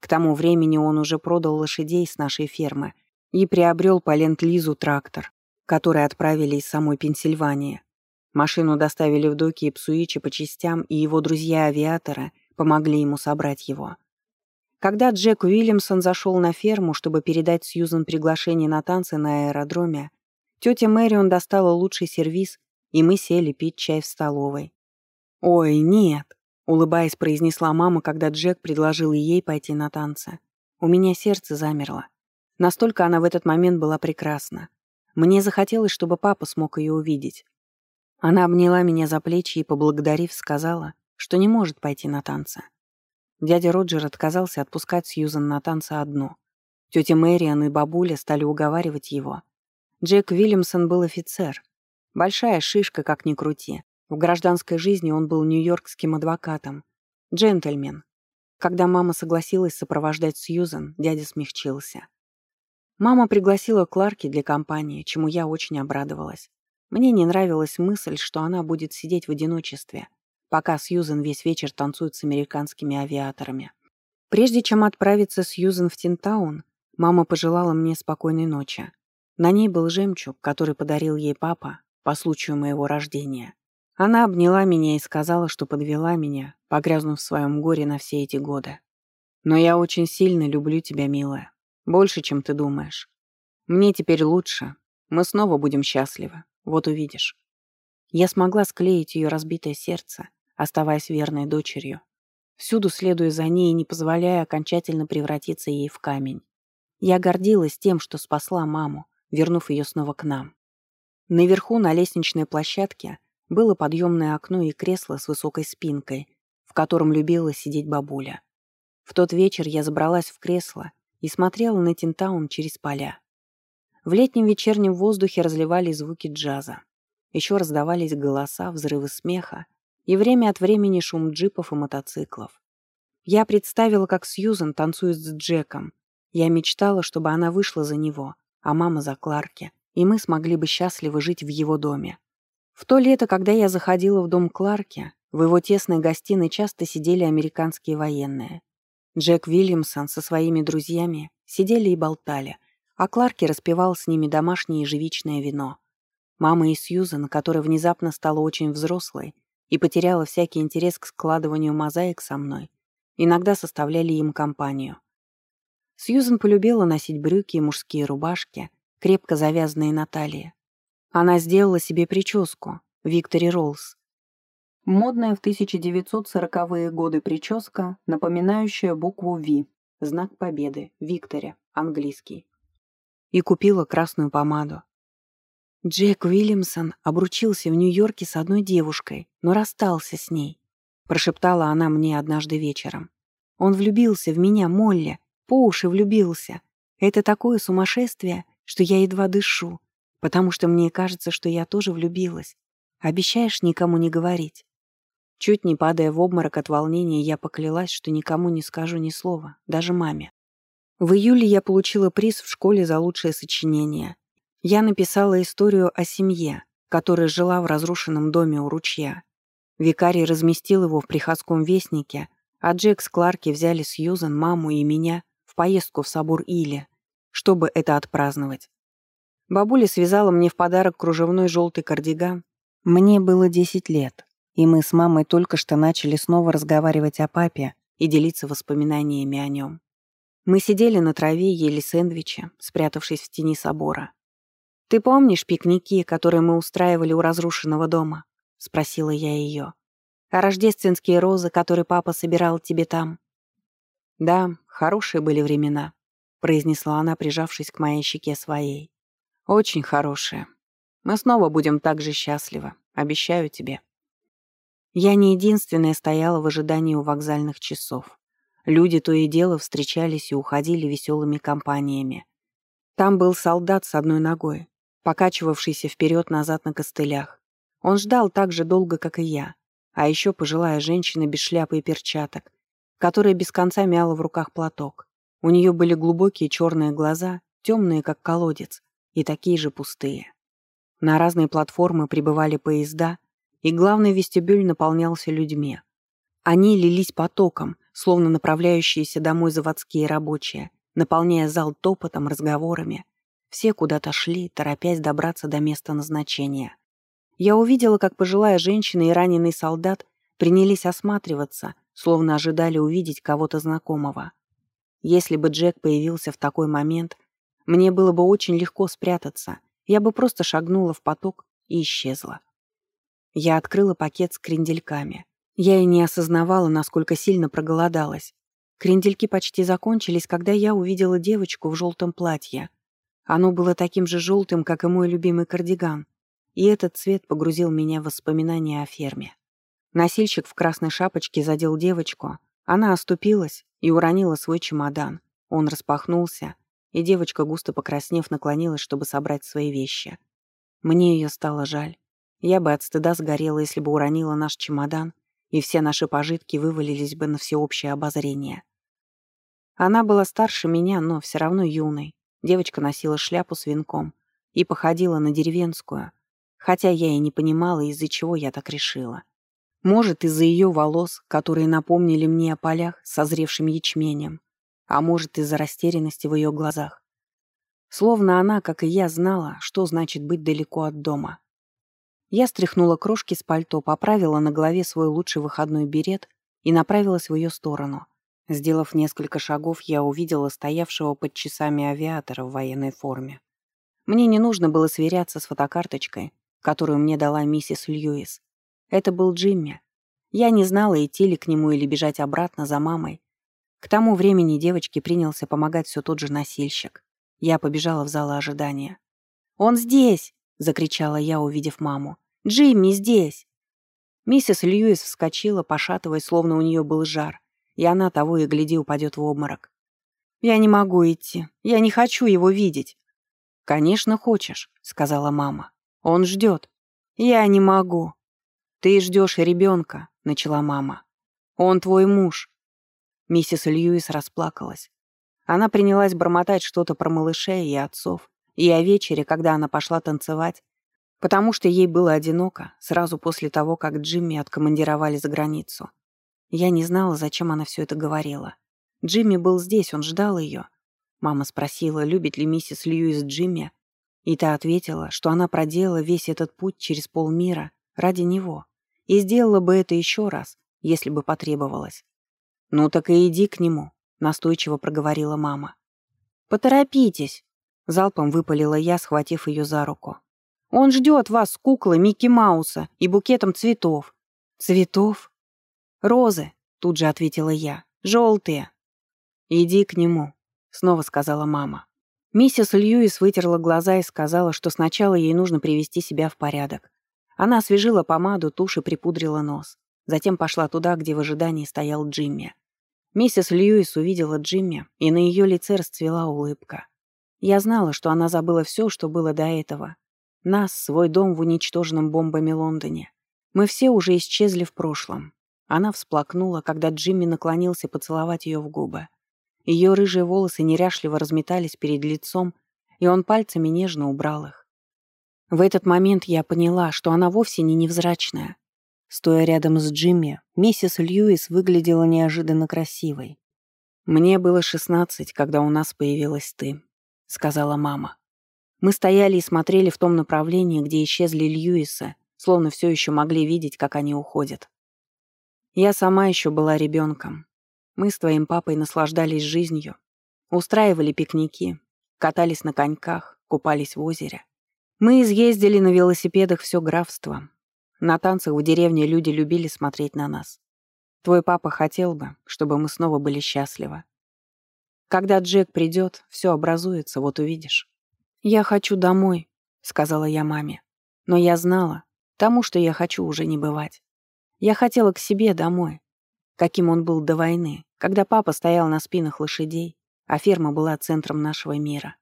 К тому времени он уже продал лошадей с нашей фермы и приобрел по ленд-лизу трактор, которые отправили из самой Пенсильвании. Машину доставили в доки и Псуичи по частям, и его друзья-авиаторы помогли ему собрать его. Когда Джек Уильямсон зашел на ферму, чтобы передать Сьюзан приглашение на танцы на аэродроме, тетя Мэрион достала лучший сервиз, и мы сели пить чай в столовой. «Ой, нет», — улыбаясь, произнесла мама, когда Джек предложил ей пойти на танцы. У меня сердце замерло. Настолько она в этот момент была прекрасна. Мне захотелось, чтобы папа смог ее увидеть. Она обняла меня за плечи и, поблагодарив, сказала, что не может пойти на танцы. Дядя Роджер отказался отпускать Сьюзан на танцы одну. Тетя Мэриан и бабуля стали уговаривать его. Джек Уильямсон был офицер. Большая шишка, как ни крути. В гражданской жизни он был нью-йоркским адвокатом. Джентльмен. Когда мама согласилась сопровождать Сьюзан, дядя смягчился. Мама пригласила Кларки для компании, чему я очень обрадовалась. Мне не нравилась мысль, что она будет сидеть в одиночестве, пока Сьюзен весь вечер танцует с американскими авиаторами. Прежде чем отправиться Сьюзен в Тинтаун, мама пожелала мне спокойной ночи. На ней был жемчуг, который подарил ей папа по случаю моего рождения. Она обняла меня и сказала, что подвела меня, погрязнув в своем горе на все эти годы. «Но я очень сильно люблю тебя, милая. Больше, чем ты думаешь. Мне теперь лучше. Мы снова будем счастливы. Вот увидишь. Я смогла склеить ее разбитое сердце, оставаясь верной дочерью. Всюду следуя за ней и не позволяя окончательно превратиться ей в камень. Я гордилась тем, что спасла маму, вернув ее снова к нам. Наверху на лестничной площадке было подъемное окно и кресло с высокой спинкой, в котором любила сидеть бабуля. В тот вечер я забралась в кресло и смотрела на Тинтаун через поля. В летнем вечернем воздухе разливались звуки джаза. Еще раздавались голоса, взрывы смеха и время от времени шум джипов и мотоциклов. Я представила, как Сьюзен танцует с Джеком. Я мечтала, чтобы она вышла за него, а мама за Кларки, и мы смогли бы счастливо жить в его доме. В то лето, когда я заходила в дом Кларки, в его тесной гостиной часто сидели американские военные. Джек Вильямсон со своими друзьями сидели и болтали, а Кларки распивал с ними домашнее ежевичное вино. Мама и Сьюзан, которая внезапно стала очень взрослой и потеряла всякий интерес к складыванию мозаик со мной, иногда составляли им компанию. Сьюзан полюбила носить брюки и мужские рубашки, крепко завязанные на талии. Она сделала себе прическу, Виктори Роллс, Модная в 1940-е годы прическа, напоминающая букву «Ви», знак победы, Викторе, английский. И купила красную помаду. Джек Уильямсон обручился в Нью-Йорке с одной девушкой, но расстался с ней, прошептала она мне однажды вечером. Он влюбился в меня, Молли, по уши влюбился. Это такое сумасшествие, что я едва дышу, потому что мне кажется, что я тоже влюбилась. Обещаешь никому не говорить?» Чуть не падая в обморок от волнения, я поклялась, что никому не скажу ни слова, даже маме. В июле я получила приз в школе за лучшее сочинение. Я написала историю о семье, которая жила в разрушенном доме у ручья. Викарий разместил его в приходском вестнике, а Джек с Кларки взяли Сьюзан, маму и меня в поездку в собор Или, чтобы это отпраздновать. Бабуля связала мне в подарок кружевной желтый кардиган. Мне было 10 лет, и мы с мамой только что начали снова разговаривать о папе и делиться воспоминаниями о нем. Мы сидели на траве, ели сэндвичи, спрятавшись в тени собора. «Ты помнишь пикники, которые мы устраивали у разрушенного дома?» — спросила я ее. «А рождественские розы, которые папа собирал тебе там?» «Да, хорошие были времена», — произнесла она, прижавшись к моей щеке своей. «Очень хорошие. Мы снова будем так же счастливы, обещаю тебе». Я не единственная стояла в ожидании у вокзальных часов. Люди то и дело встречались и уходили веселыми компаниями. Там был солдат с одной ногой, покачивавшийся вперед-назад на костылях. Он ждал так же долго, как и я. А еще пожилая женщина без шляпы и перчаток, которая без конца мяла в руках платок. У нее были глубокие черные глаза, темные, как колодец, и такие же пустые. На разные платформы прибывали поезда, и главный вестибюль наполнялся людьми. Они лились потоком, словно направляющиеся домой заводские рабочие, наполняя зал топотом, разговорами. Все куда-то шли, торопясь добраться до места назначения. Я увидела, как пожилая женщина и раненый солдат принялись осматриваться, словно ожидали увидеть кого-то знакомого. Если бы Джек появился в такой момент, мне было бы очень легко спрятаться. Я бы просто шагнула в поток и исчезла. Я открыла пакет с крендельками. Я и не осознавала, насколько сильно проголодалась. Крендельки почти закончились, когда я увидела девочку в желтом платье. Оно было таким же желтым, как и мой любимый кардиган, и этот цвет погрузил меня в воспоминания о ферме. Носильщик в красной шапочке задел девочку, она оступилась и уронила свой чемодан. Он распахнулся, и девочка, густо покраснев, наклонилась, чтобы собрать свои вещи. Мне ее стало жаль. Я бы от стыда сгорела, если бы уронила наш чемодан и все наши пожитки вывалились бы на всеобщее обозрение. Она была старше меня, но все равно юной. Девочка носила шляпу с венком и походила на деревенскую, хотя я и не понимала, из-за чего я так решила. Может, из-за ее волос, которые напомнили мне о полях созревшим ячменем, а может, из-за растерянности в ее глазах. Словно она, как и я, знала, что значит быть далеко от дома. Я стряхнула крошки с пальто, поправила на голове свой лучший выходной берет и направилась в ее сторону. Сделав несколько шагов, я увидела стоявшего под часами авиатора в военной форме. Мне не нужно было сверяться с фотокарточкой, которую мне дала миссис Льюис. Это был Джимми. Я не знала, идти ли к нему или бежать обратно за мамой. К тому времени девочке принялся помогать все тот же носильщик. Я побежала в зал ожидания. «Он здесь!» — закричала я, увидев маму. Джимми здесь!» Миссис Льюис вскочила, пошатываясь, словно у нее был жар, и она того и гляди упадет в обморок. «Я не могу идти. Я не хочу его видеть». «Конечно, хочешь», — сказала мама. «Он ждет». «Я не могу». «Ты ждешь ребенка», — начала мама. «Он твой муж». Миссис Льюис расплакалась. Она принялась бормотать что-то про малышей и отцов, и о вечере, когда она пошла танцевать, потому что ей было одиноко сразу после того, как Джимми откомандировали за границу. Я не знала, зачем она все это говорила. Джимми был здесь, он ждал ее. Мама спросила, любит ли миссис Льюис Джимми, и та ответила, что она проделала весь этот путь через полмира ради него и сделала бы это еще раз, если бы потребовалось. «Ну так и иди к нему», — настойчиво проговорила мама. «Поторопитесь», — залпом выпалила я, схватив ее за руку. Он ждет вас с куклой Микки Мауса и букетом цветов». «Цветов?» «Розы», — тут же ответила я. «Желтые». «Иди к нему», — снова сказала мама. Миссис Льюис вытерла глаза и сказала, что сначала ей нужно привести себя в порядок. Она освежила помаду, тушь и припудрила нос. Затем пошла туда, где в ожидании стоял Джимми. Миссис Льюис увидела Джимми, и на ее лице расцвела улыбка. Я знала, что она забыла все, что было до этого. Нас, свой дом в уничтоженном бомбами Лондоне. Мы все уже исчезли в прошлом. Она всплакнула, когда Джимми наклонился поцеловать ее в губы. Ее рыжие волосы неряшливо разметались перед лицом, и он пальцами нежно убрал их. В этот момент я поняла, что она вовсе не невзрачная. Стоя рядом с Джимми, миссис Льюис выглядела неожиданно красивой. «Мне было шестнадцать, когда у нас появилась ты», — сказала мама. Мы стояли и смотрели в том направлении, где исчезли Льюисы, словно все еще могли видеть, как они уходят. Я сама еще была ребенком. Мы с твоим папой наслаждались жизнью, устраивали пикники, катались на коньках, купались в озере. Мы изъездили на велосипедах все графство. На танцах в деревне люди любили смотреть на нас. Твой папа хотел бы, чтобы мы снова были счастливы. Когда Джек придет, все образуется, вот увидишь. «Я хочу домой», — сказала я маме. Но я знала, тому, что я хочу, уже не бывать. Я хотела к себе домой, каким он был до войны, когда папа стоял на спинах лошадей, а ферма была центром нашего мира.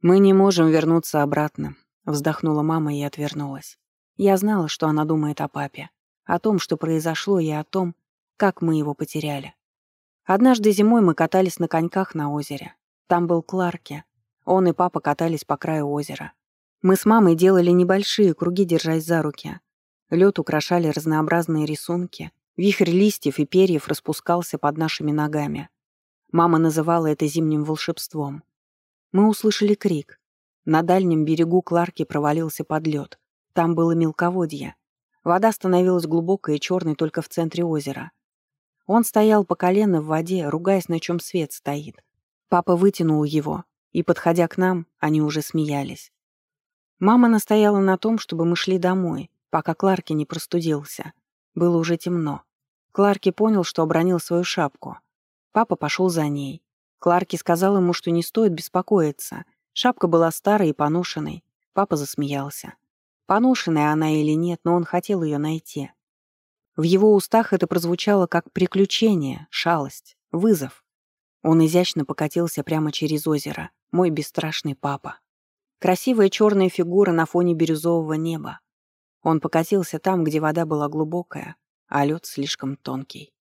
«Мы не можем вернуться обратно», — вздохнула мама и отвернулась. Я знала, что она думает о папе, о том, что произошло, и о том, как мы его потеряли. Однажды зимой мы катались на коньках на озере. Там был Кларки. Он и папа катались по краю озера. Мы с мамой делали небольшие круги, держась за руки. Лед украшали разнообразные рисунки. Вихрь листьев и перьев распускался под нашими ногами. Мама называла это зимним волшебством. Мы услышали крик. На дальнем берегу Кларки провалился под лед. Там было мелководье. Вода становилась глубокой и черной только в центре озера. Он стоял по колено в воде, ругаясь, на чем свет стоит. Папа вытянул его, и, подходя к нам, они уже смеялись. Мама настояла на том, чтобы мы шли домой, пока Кларки не простудился. Было уже темно. Кларки понял, что обронил свою шапку. Папа пошел за ней. Кларки сказал ему, что не стоит беспокоиться. Шапка была старой и поношенной. Папа засмеялся. Поношенная она или нет, но он хотел ее найти. В его устах это прозвучало как приключение, шалость, вызов. Он изящно покатился прямо через озеро, мой бесстрашный папа. Красивая черная фигура на фоне бирюзового неба. Он покатился там, где вода была глубокая, а лед слишком тонкий.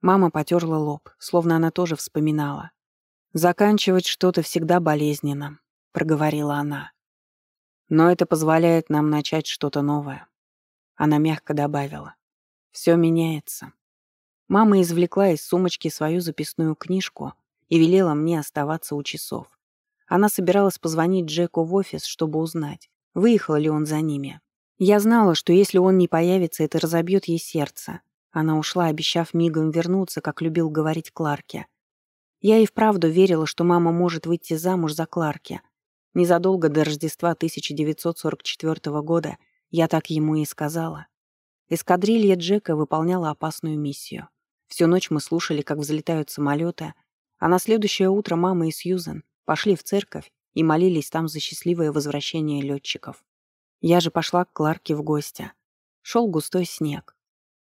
Мама потерла лоб, словно она тоже вспоминала. «Заканчивать что-то всегда болезненно», — проговорила она. «Но это позволяет нам начать что-то новое». Она мягко добавила. Все меняется. Мама извлекла из сумочки свою записную книжку и велела мне оставаться у часов. Она собиралась позвонить Джеку в офис, чтобы узнать, выехал ли он за ними. Я знала, что если он не появится, это разобьет ей сердце. Она ушла, обещав мигом вернуться, как любил говорить Кларке. Я и вправду верила, что мама может выйти замуж за Кларке. Незадолго до Рождества 1944 года я так ему и сказала. Эскадрилья Джека выполняла опасную миссию. Всю ночь мы слушали, как взлетают самолеты, а на следующее утро мама и Сьюзен пошли в церковь и молились там за счастливое возвращение летчиков. Я же пошла к Кларке в гости. Шел густой снег.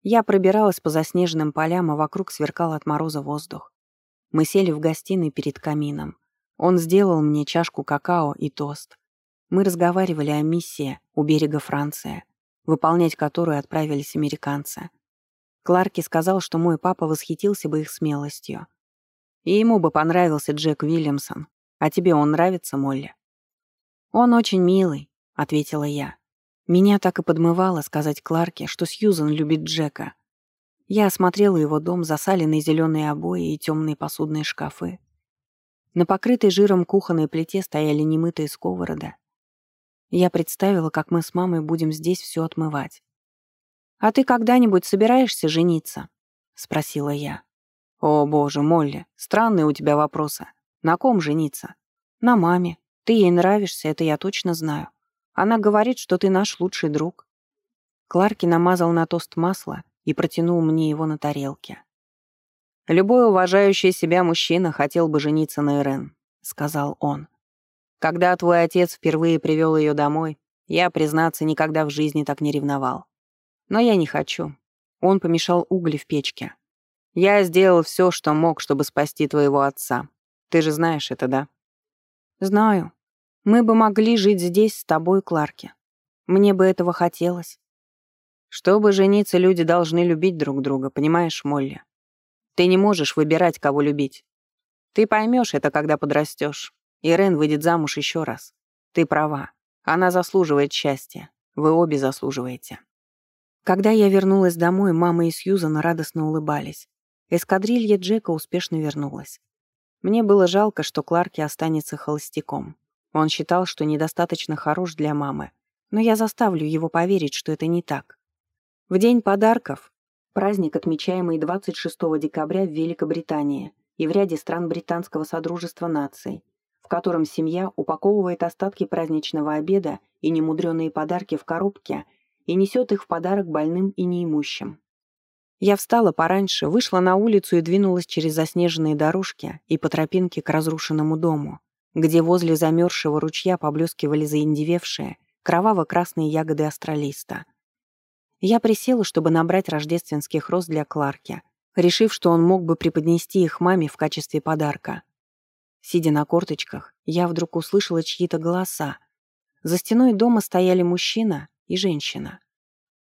Я пробиралась по заснеженным полям, а вокруг сверкал от мороза воздух. Мы сели в гостиной перед камином. Он сделал мне чашку какао и тост. Мы разговаривали о миссии у берега Франции, выполнять которую отправились американцы. Кларки сказал, что мой папа восхитился бы их смелостью. И ему бы понравился Джек Уильямсон. А тебе он нравится, Молли? «Он очень милый», — ответила я. Меня так и подмывало сказать Кларке, что Сьюзан любит Джека. Я осмотрела его дом, засаленные зеленые обои и темные посудные шкафы. На покрытой жиром кухонной плите стояли немытые сковороды, я представила, как мы с мамой будем здесь все отмывать. «А ты когда-нибудь собираешься жениться?» — спросила я. «О, боже, Молли, странные у тебя вопросы. На ком жениться?» «На маме. Ты ей нравишься, это я точно знаю. Она говорит, что ты наш лучший друг». Кларки намазал на тост масло и протянул мне его на тарелке. «Любой уважающий себя мужчина хотел бы жениться на Ирен», — сказал он. Когда твой отец впервые привел ее домой, я, признаться, никогда в жизни так не ревновал. Но я не хочу. Он помешал угли в печке. Я сделал все, что мог, чтобы спасти твоего отца. Ты же знаешь это, да? «Знаю. Мы бы могли жить здесь с тобой, Кларки. Мне бы этого хотелось». «Чтобы жениться, люди должны любить друг друга, понимаешь, Молли? Ты не можешь выбирать, кого любить. Ты поймешь это, когда подрастешь. И Рен выйдет замуж еще раз. Ты права. Она заслуживает счастья. Вы обе заслуживаете». Когда я вернулась домой, мама и Сьюзан радостно улыбались. Эскадрилья Джека успешно вернулась. Мне было жалко, что Кларки останется холостяком. Он считал, что недостаточно хорош для мамы, но я заставлю его поверить, что это не так. В день подарков, праздник, отмечаемый 26 декабря в Великобритании и в ряде стран Британского Содружества наций, в котором семья упаковывает остатки праздничного обеда и немудреные подарки в коробке и несет их в подарок больным и неимущим. Я встала пораньше, вышла на улицу и двинулась через заснеженные дорожки и по тропинке к разрушенному дому, где возле замерзшего ручья поблескивали заиндевевшие, кроваво-красные ягоды астралиста. Я присела, чтобы набрать рождественских роз для Кларки, решив, что он мог бы преподнести их маме в качестве подарка. Сидя на корточках, я вдруг услышала чьи-то голоса. За стеной дома стояли мужчина и женщина.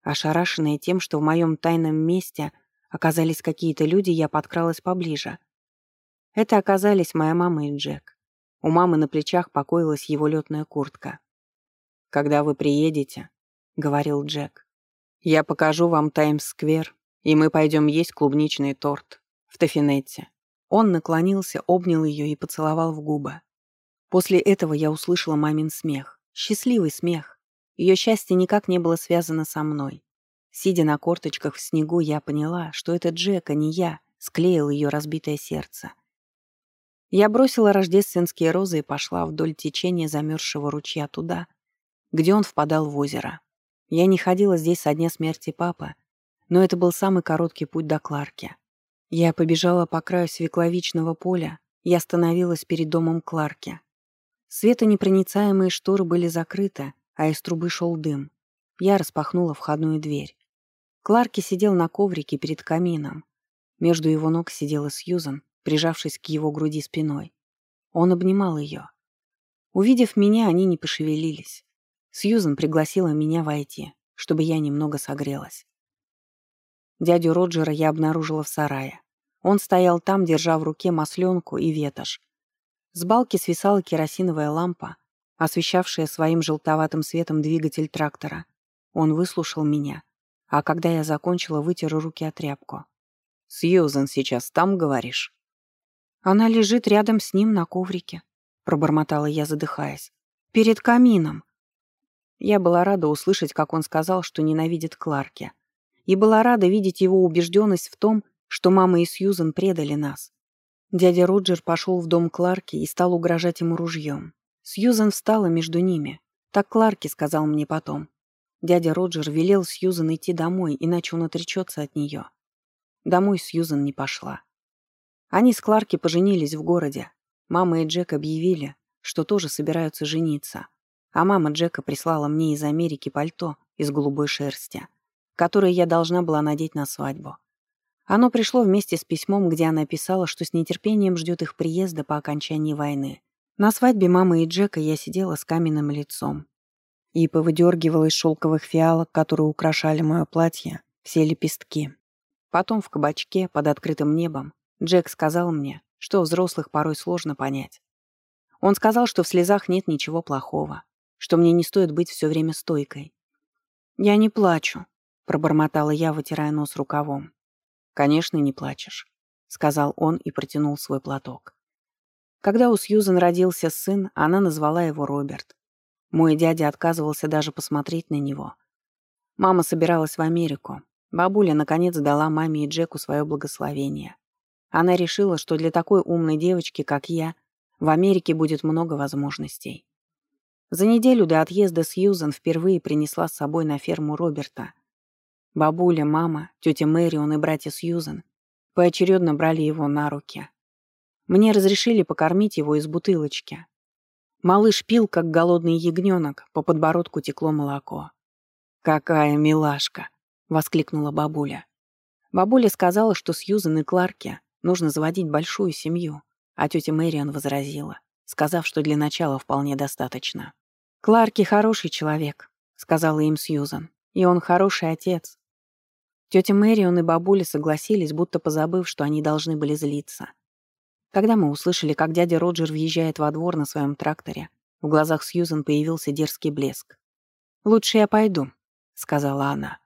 Ошарашенная тем, что в моем тайном месте оказались какие-то люди, я подкралась поближе. Это оказались моя мама и Джек. У мамы на плечах покоилась его летная куртка. «Когда вы приедете», — говорил Джек, — «я покажу вам Таймс-сквер, и мы пойдем есть клубничный торт в Тафинетте». Он наклонился, обнял ее и поцеловал в губы. После этого я услышала мамин смех. Счастливый смех. Ее счастье никак не было связано со мной. Сидя на корточках в снегу, я поняла, что это Джек, а не я, склеил ее разбитое сердце. Я бросила рождественские розы и пошла вдоль течения замерзшего ручья туда, где он впадал в озеро. Я не ходила здесь со дня смерти папы, но это был самый короткий путь до Кларки. Я побежала по краю свекловичного поля и остановилась перед домом Кларки. Светонепроницаемые шторы были закрыты, а из трубы шел дым. Я распахнула входную дверь. Кларки сидел на коврике перед камином. Между его ног сидела Сьюзан, прижавшись к его груди спиной. Он обнимал ее. Увидев меня, они не пошевелились. Сьюзан пригласила меня войти, чтобы я немного согрелась. Дядю Роджера я обнаружила в сарае. Он стоял там, держа в руке масленку и ветошь. С балки свисала керосиновая лампа, освещавшая своим желтоватым светом двигатель трактора. Он выслушал меня, а когда я закончила, вытер руки о тряпку. «Сьюзен сейчас там, говоришь?» «Она лежит рядом с ним на коврике», — пробормотала я, задыхаясь. «Перед камином». Я была рада услышать, как он сказал, что ненавидит Кларки. И была рада видеть его убежденность в том, что мама и Сьюзен предали нас. Дядя Роджер пошел в дом Кларки и стал угрожать ему ружьем. Сьюзан встала между ними. Так Кларки сказал мне потом. Дядя Роджер велел Сьюзан идти домой, иначе он отречется от нее. Домой Сьюзан не пошла. Они с Кларки поженились в городе. Мама и Джек объявили, что тоже собираются жениться. А мама Джека прислала мне из Америки пальто из голубой шерсти, которое я должна была надеть на свадьбу. Оно пришло вместе с письмом, где она писала, что с нетерпением ждет их приезда по окончании войны. На свадьбе мамы и Джека я сидела с каменным лицом и повыдергивала из шелковых фиалок, которые украшали мое платье, все лепестки. Потом в кабачке под открытым небом Джек сказал мне, что взрослых порой сложно понять. Он сказал, что в слезах нет ничего плохого, что мне не стоит быть все время стойкой. «Я не плачу», — пробормотала я, вытирая нос рукавом. «Конечно, не плачешь», — сказал он и протянул свой платок. Когда у Сьюзен родился сын, она назвала его Роберт. Мой дядя отказывался даже посмотреть на него. Мама собиралась в Америку. Бабуля, наконец, дала маме и Джеку свое благословение. Она решила, что для такой умной девочки, как я, в Америке будет много возможностей. За неделю до отъезда Сьюзен впервые принесла с собой на ферму Роберта. Бабуля, мама, тетя Мэрион и братья Сьюзен поочередно брали его на руки. Мне разрешили покормить его из бутылочки. Малыш пил, как голодный ягненок, по подбородку текло молоко. «Какая милашка!» — воскликнула бабуля. Бабуля сказала, что Сьюзен и Кларке нужно заводить большую семью, а тетя Мэриан возразила. сказав, что для начала вполне достаточно. «Кларки хороший человек», — сказала им Сьюзан. «И он хороший отец». Тетя Мэрион и бабуля согласились, будто позабыв, что они должны были злиться. Когда мы услышали, как дядя Роджер въезжает во двор на своем тракторе, в глазах Сьюзан появился дерзкий блеск. «Лучше я пойду», — сказала она.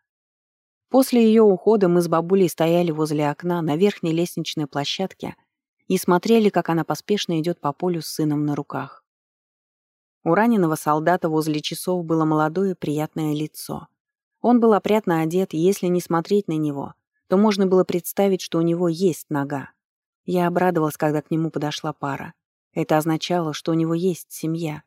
После ее ухода мы с бабулей стояли возле окна на верхней лестничной площадке и смотрели, как она поспешно идет по полю с сыном на руках. У раненого солдата возле часов было молодое приятное лицо. Он был опрятно одет, и если не смотреть на него, то можно было представить, что у него есть нога. Я обрадовалась, когда к нему подошла пара. Это означало, что у него есть семья.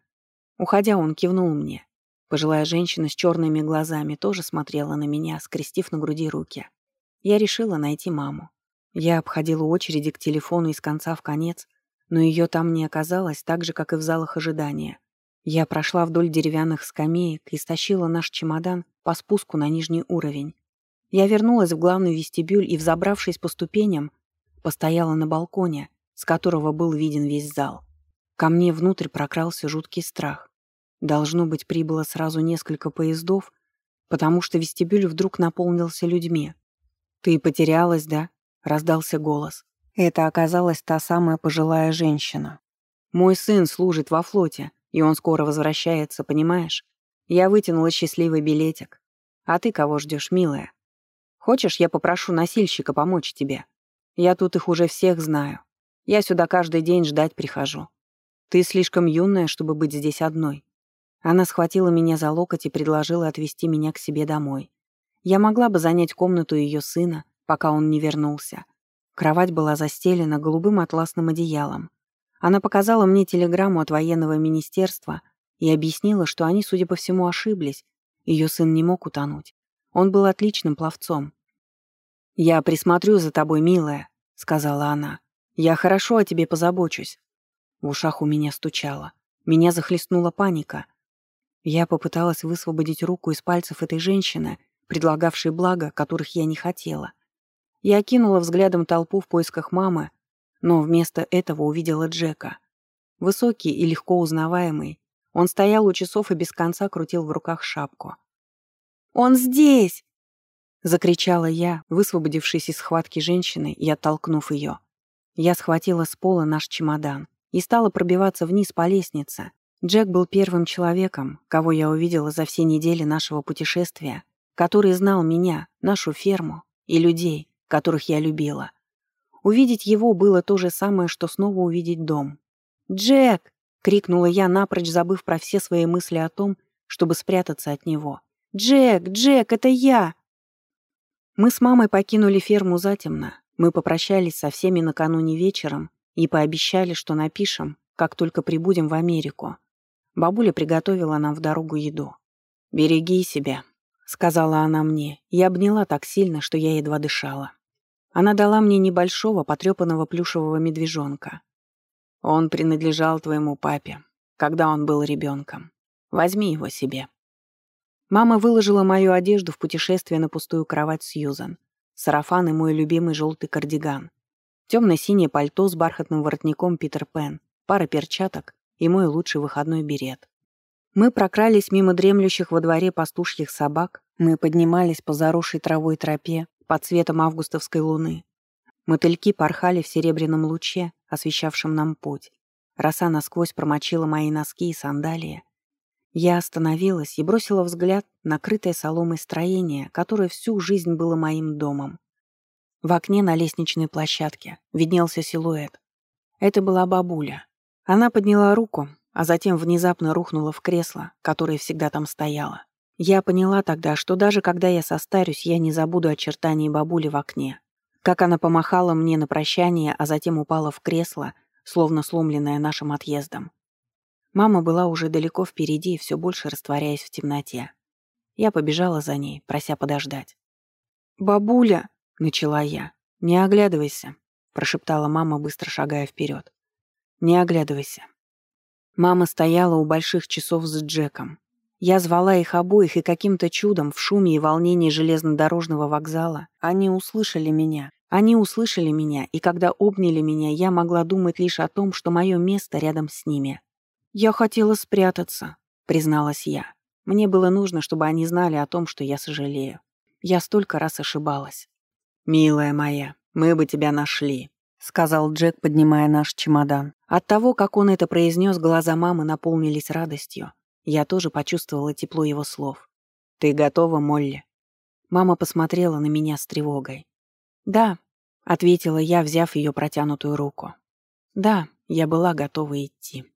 Уходя, он кивнул мне. Пожилая женщина с черными глазами тоже смотрела на меня, скрестив на груди руки. Я решила найти маму. Я обходила очереди к телефону из конца в конец, но ее там не оказалось, так же, как и в залах ожидания. Я прошла вдоль деревянных скамеек и стащила наш чемодан по спуску на нижний уровень. Я вернулась в главный вестибюль и, взобравшись по ступеням, постояла на балконе, с которого был виден весь зал. Ко мне внутрь прокрался жуткий страх. Должно быть, прибыло сразу несколько поездов, потому что вестибюль вдруг наполнился людьми. «Ты потерялась, да?» раздался голос. Это оказалась та самая пожилая женщина. «Мой сын служит во флоте, и он скоро возвращается, понимаешь? Я вытянула счастливый билетик. А ты кого ждешь, милая? Хочешь, я попрошу носильщика помочь тебе? Я тут их уже всех знаю. Я сюда каждый день ждать прихожу. Ты слишком юная, чтобы быть здесь одной». Она схватила меня за локоть и предложила отвезти меня к себе домой. Я могла бы занять комнату ее сына, пока он не вернулся. Кровать была застелена голубым атласным одеялом. Она показала мне телеграмму от военного министерства и объяснила, что они, судя по всему, ошиблись. Ее сын не мог утонуть. Он был отличным пловцом. «Я присмотрю за тобой, милая», — сказала она. «Я хорошо о тебе позабочусь». В ушах у меня стучало. Меня захлестнула паника. Я попыталась высвободить руку из пальцев этой женщины, предлагавшей блага, которых я не хотела. Я окинула взглядом толпу в поисках мамы, но вместо этого увидела Джека. Высокий и легко узнаваемый, он стоял у часов и без конца крутил в руках шапку. «Он здесь!» — закричала я, высвободившись из схватки женщины и оттолкнув ее. Я схватила с пола наш чемодан и стала пробиваться вниз по лестнице. Джек был первым человеком, кого я увидела за все недели нашего путешествия, который знал меня, нашу ферму и людей, которых я любила. Увидеть его было то же самое, что снова увидеть дом. «Джек!» — крикнула я, напрочь забыв про все свои мысли о том, чтобы спрятаться от него. «Джек! Джек, это я!» Мы с мамой покинули ферму затемно. Мы попрощались со всеми накануне вечером и пообещали, что напишем, как только прибудем в Америку. Бабуля приготовила нам в дорогу еду. «Береги себя», — сказала она мне, и обняла так сильно, что я едва дышала. Она дала мне небольшого, потрепанного плюшевого медвежонка. Он принадлежал твоему папе, когда он был ребенком. Возьми его себе. Мама выложила мою одежду в путешествие на пустую кровать Сьюзан. Сарафан и мой любимый желтый кардиган. Темно-синее пальто с бархатным воротником Питер Пен, пара перчаток и мой лучший выходной берет. Мы прокрались мимо дремлющих во дворе пастушьих собак, мы поднимались по заросшей травой тропе под светом августовской луны. Мотыльки порхали в серебряном луче, освещавшем нам путь. Роса насквозь промочила мои носки и сандалии. Я остановилась и бросила взгляд на крытое соломой строение, которое всю жизнь было моим домом. В окне на лестничной площадке виднелся силуэт. Это была бабуля. Она подняла руку, а затем внезапно рухнула в кресло, которое всегда там стояло. Я поняла тогда, что даже когда я состарюсь, я не забуду очертаний бабули в окне. Как она помахала мне на прощание, а затем упала в кресло, словно сломленная нашим отъездом. Мама была уже далеко впереди, все больше растворяясь в темноте. Я побежала за ней, прося подождать. «Бабуля!» — начала я. «Не оглядывайся», — прошептала мама, быстро шагая вперед. «Не оглядывайся. Мама стояла у больших часов с Джеком. Я звала их обоих, и каким-то чудом в шуме и волнении железнодорожного вокзала они услышали меня. Они услышали меня, и когда обняли меня, я могла думать лишь о том, что мое место рядом с ними. «Я хотела спрятаться», — призналась я. Мне было нужно, чтобы они знали о том, что я сожалею. Я столько раз ошибалась. «Милая моя, мы бы тебя нашли», — сказал Джек, поднимая наш чемодан. От того, как он это произнес, глаза мамы наполнились радостью. Я тоже почувствовала тепло его слов. «Ты готова, Молли?» Мама посмотрела на меня с тревогой. «Да», — ответила я, взяв ее протянутую руку. «Да, я была готова идти».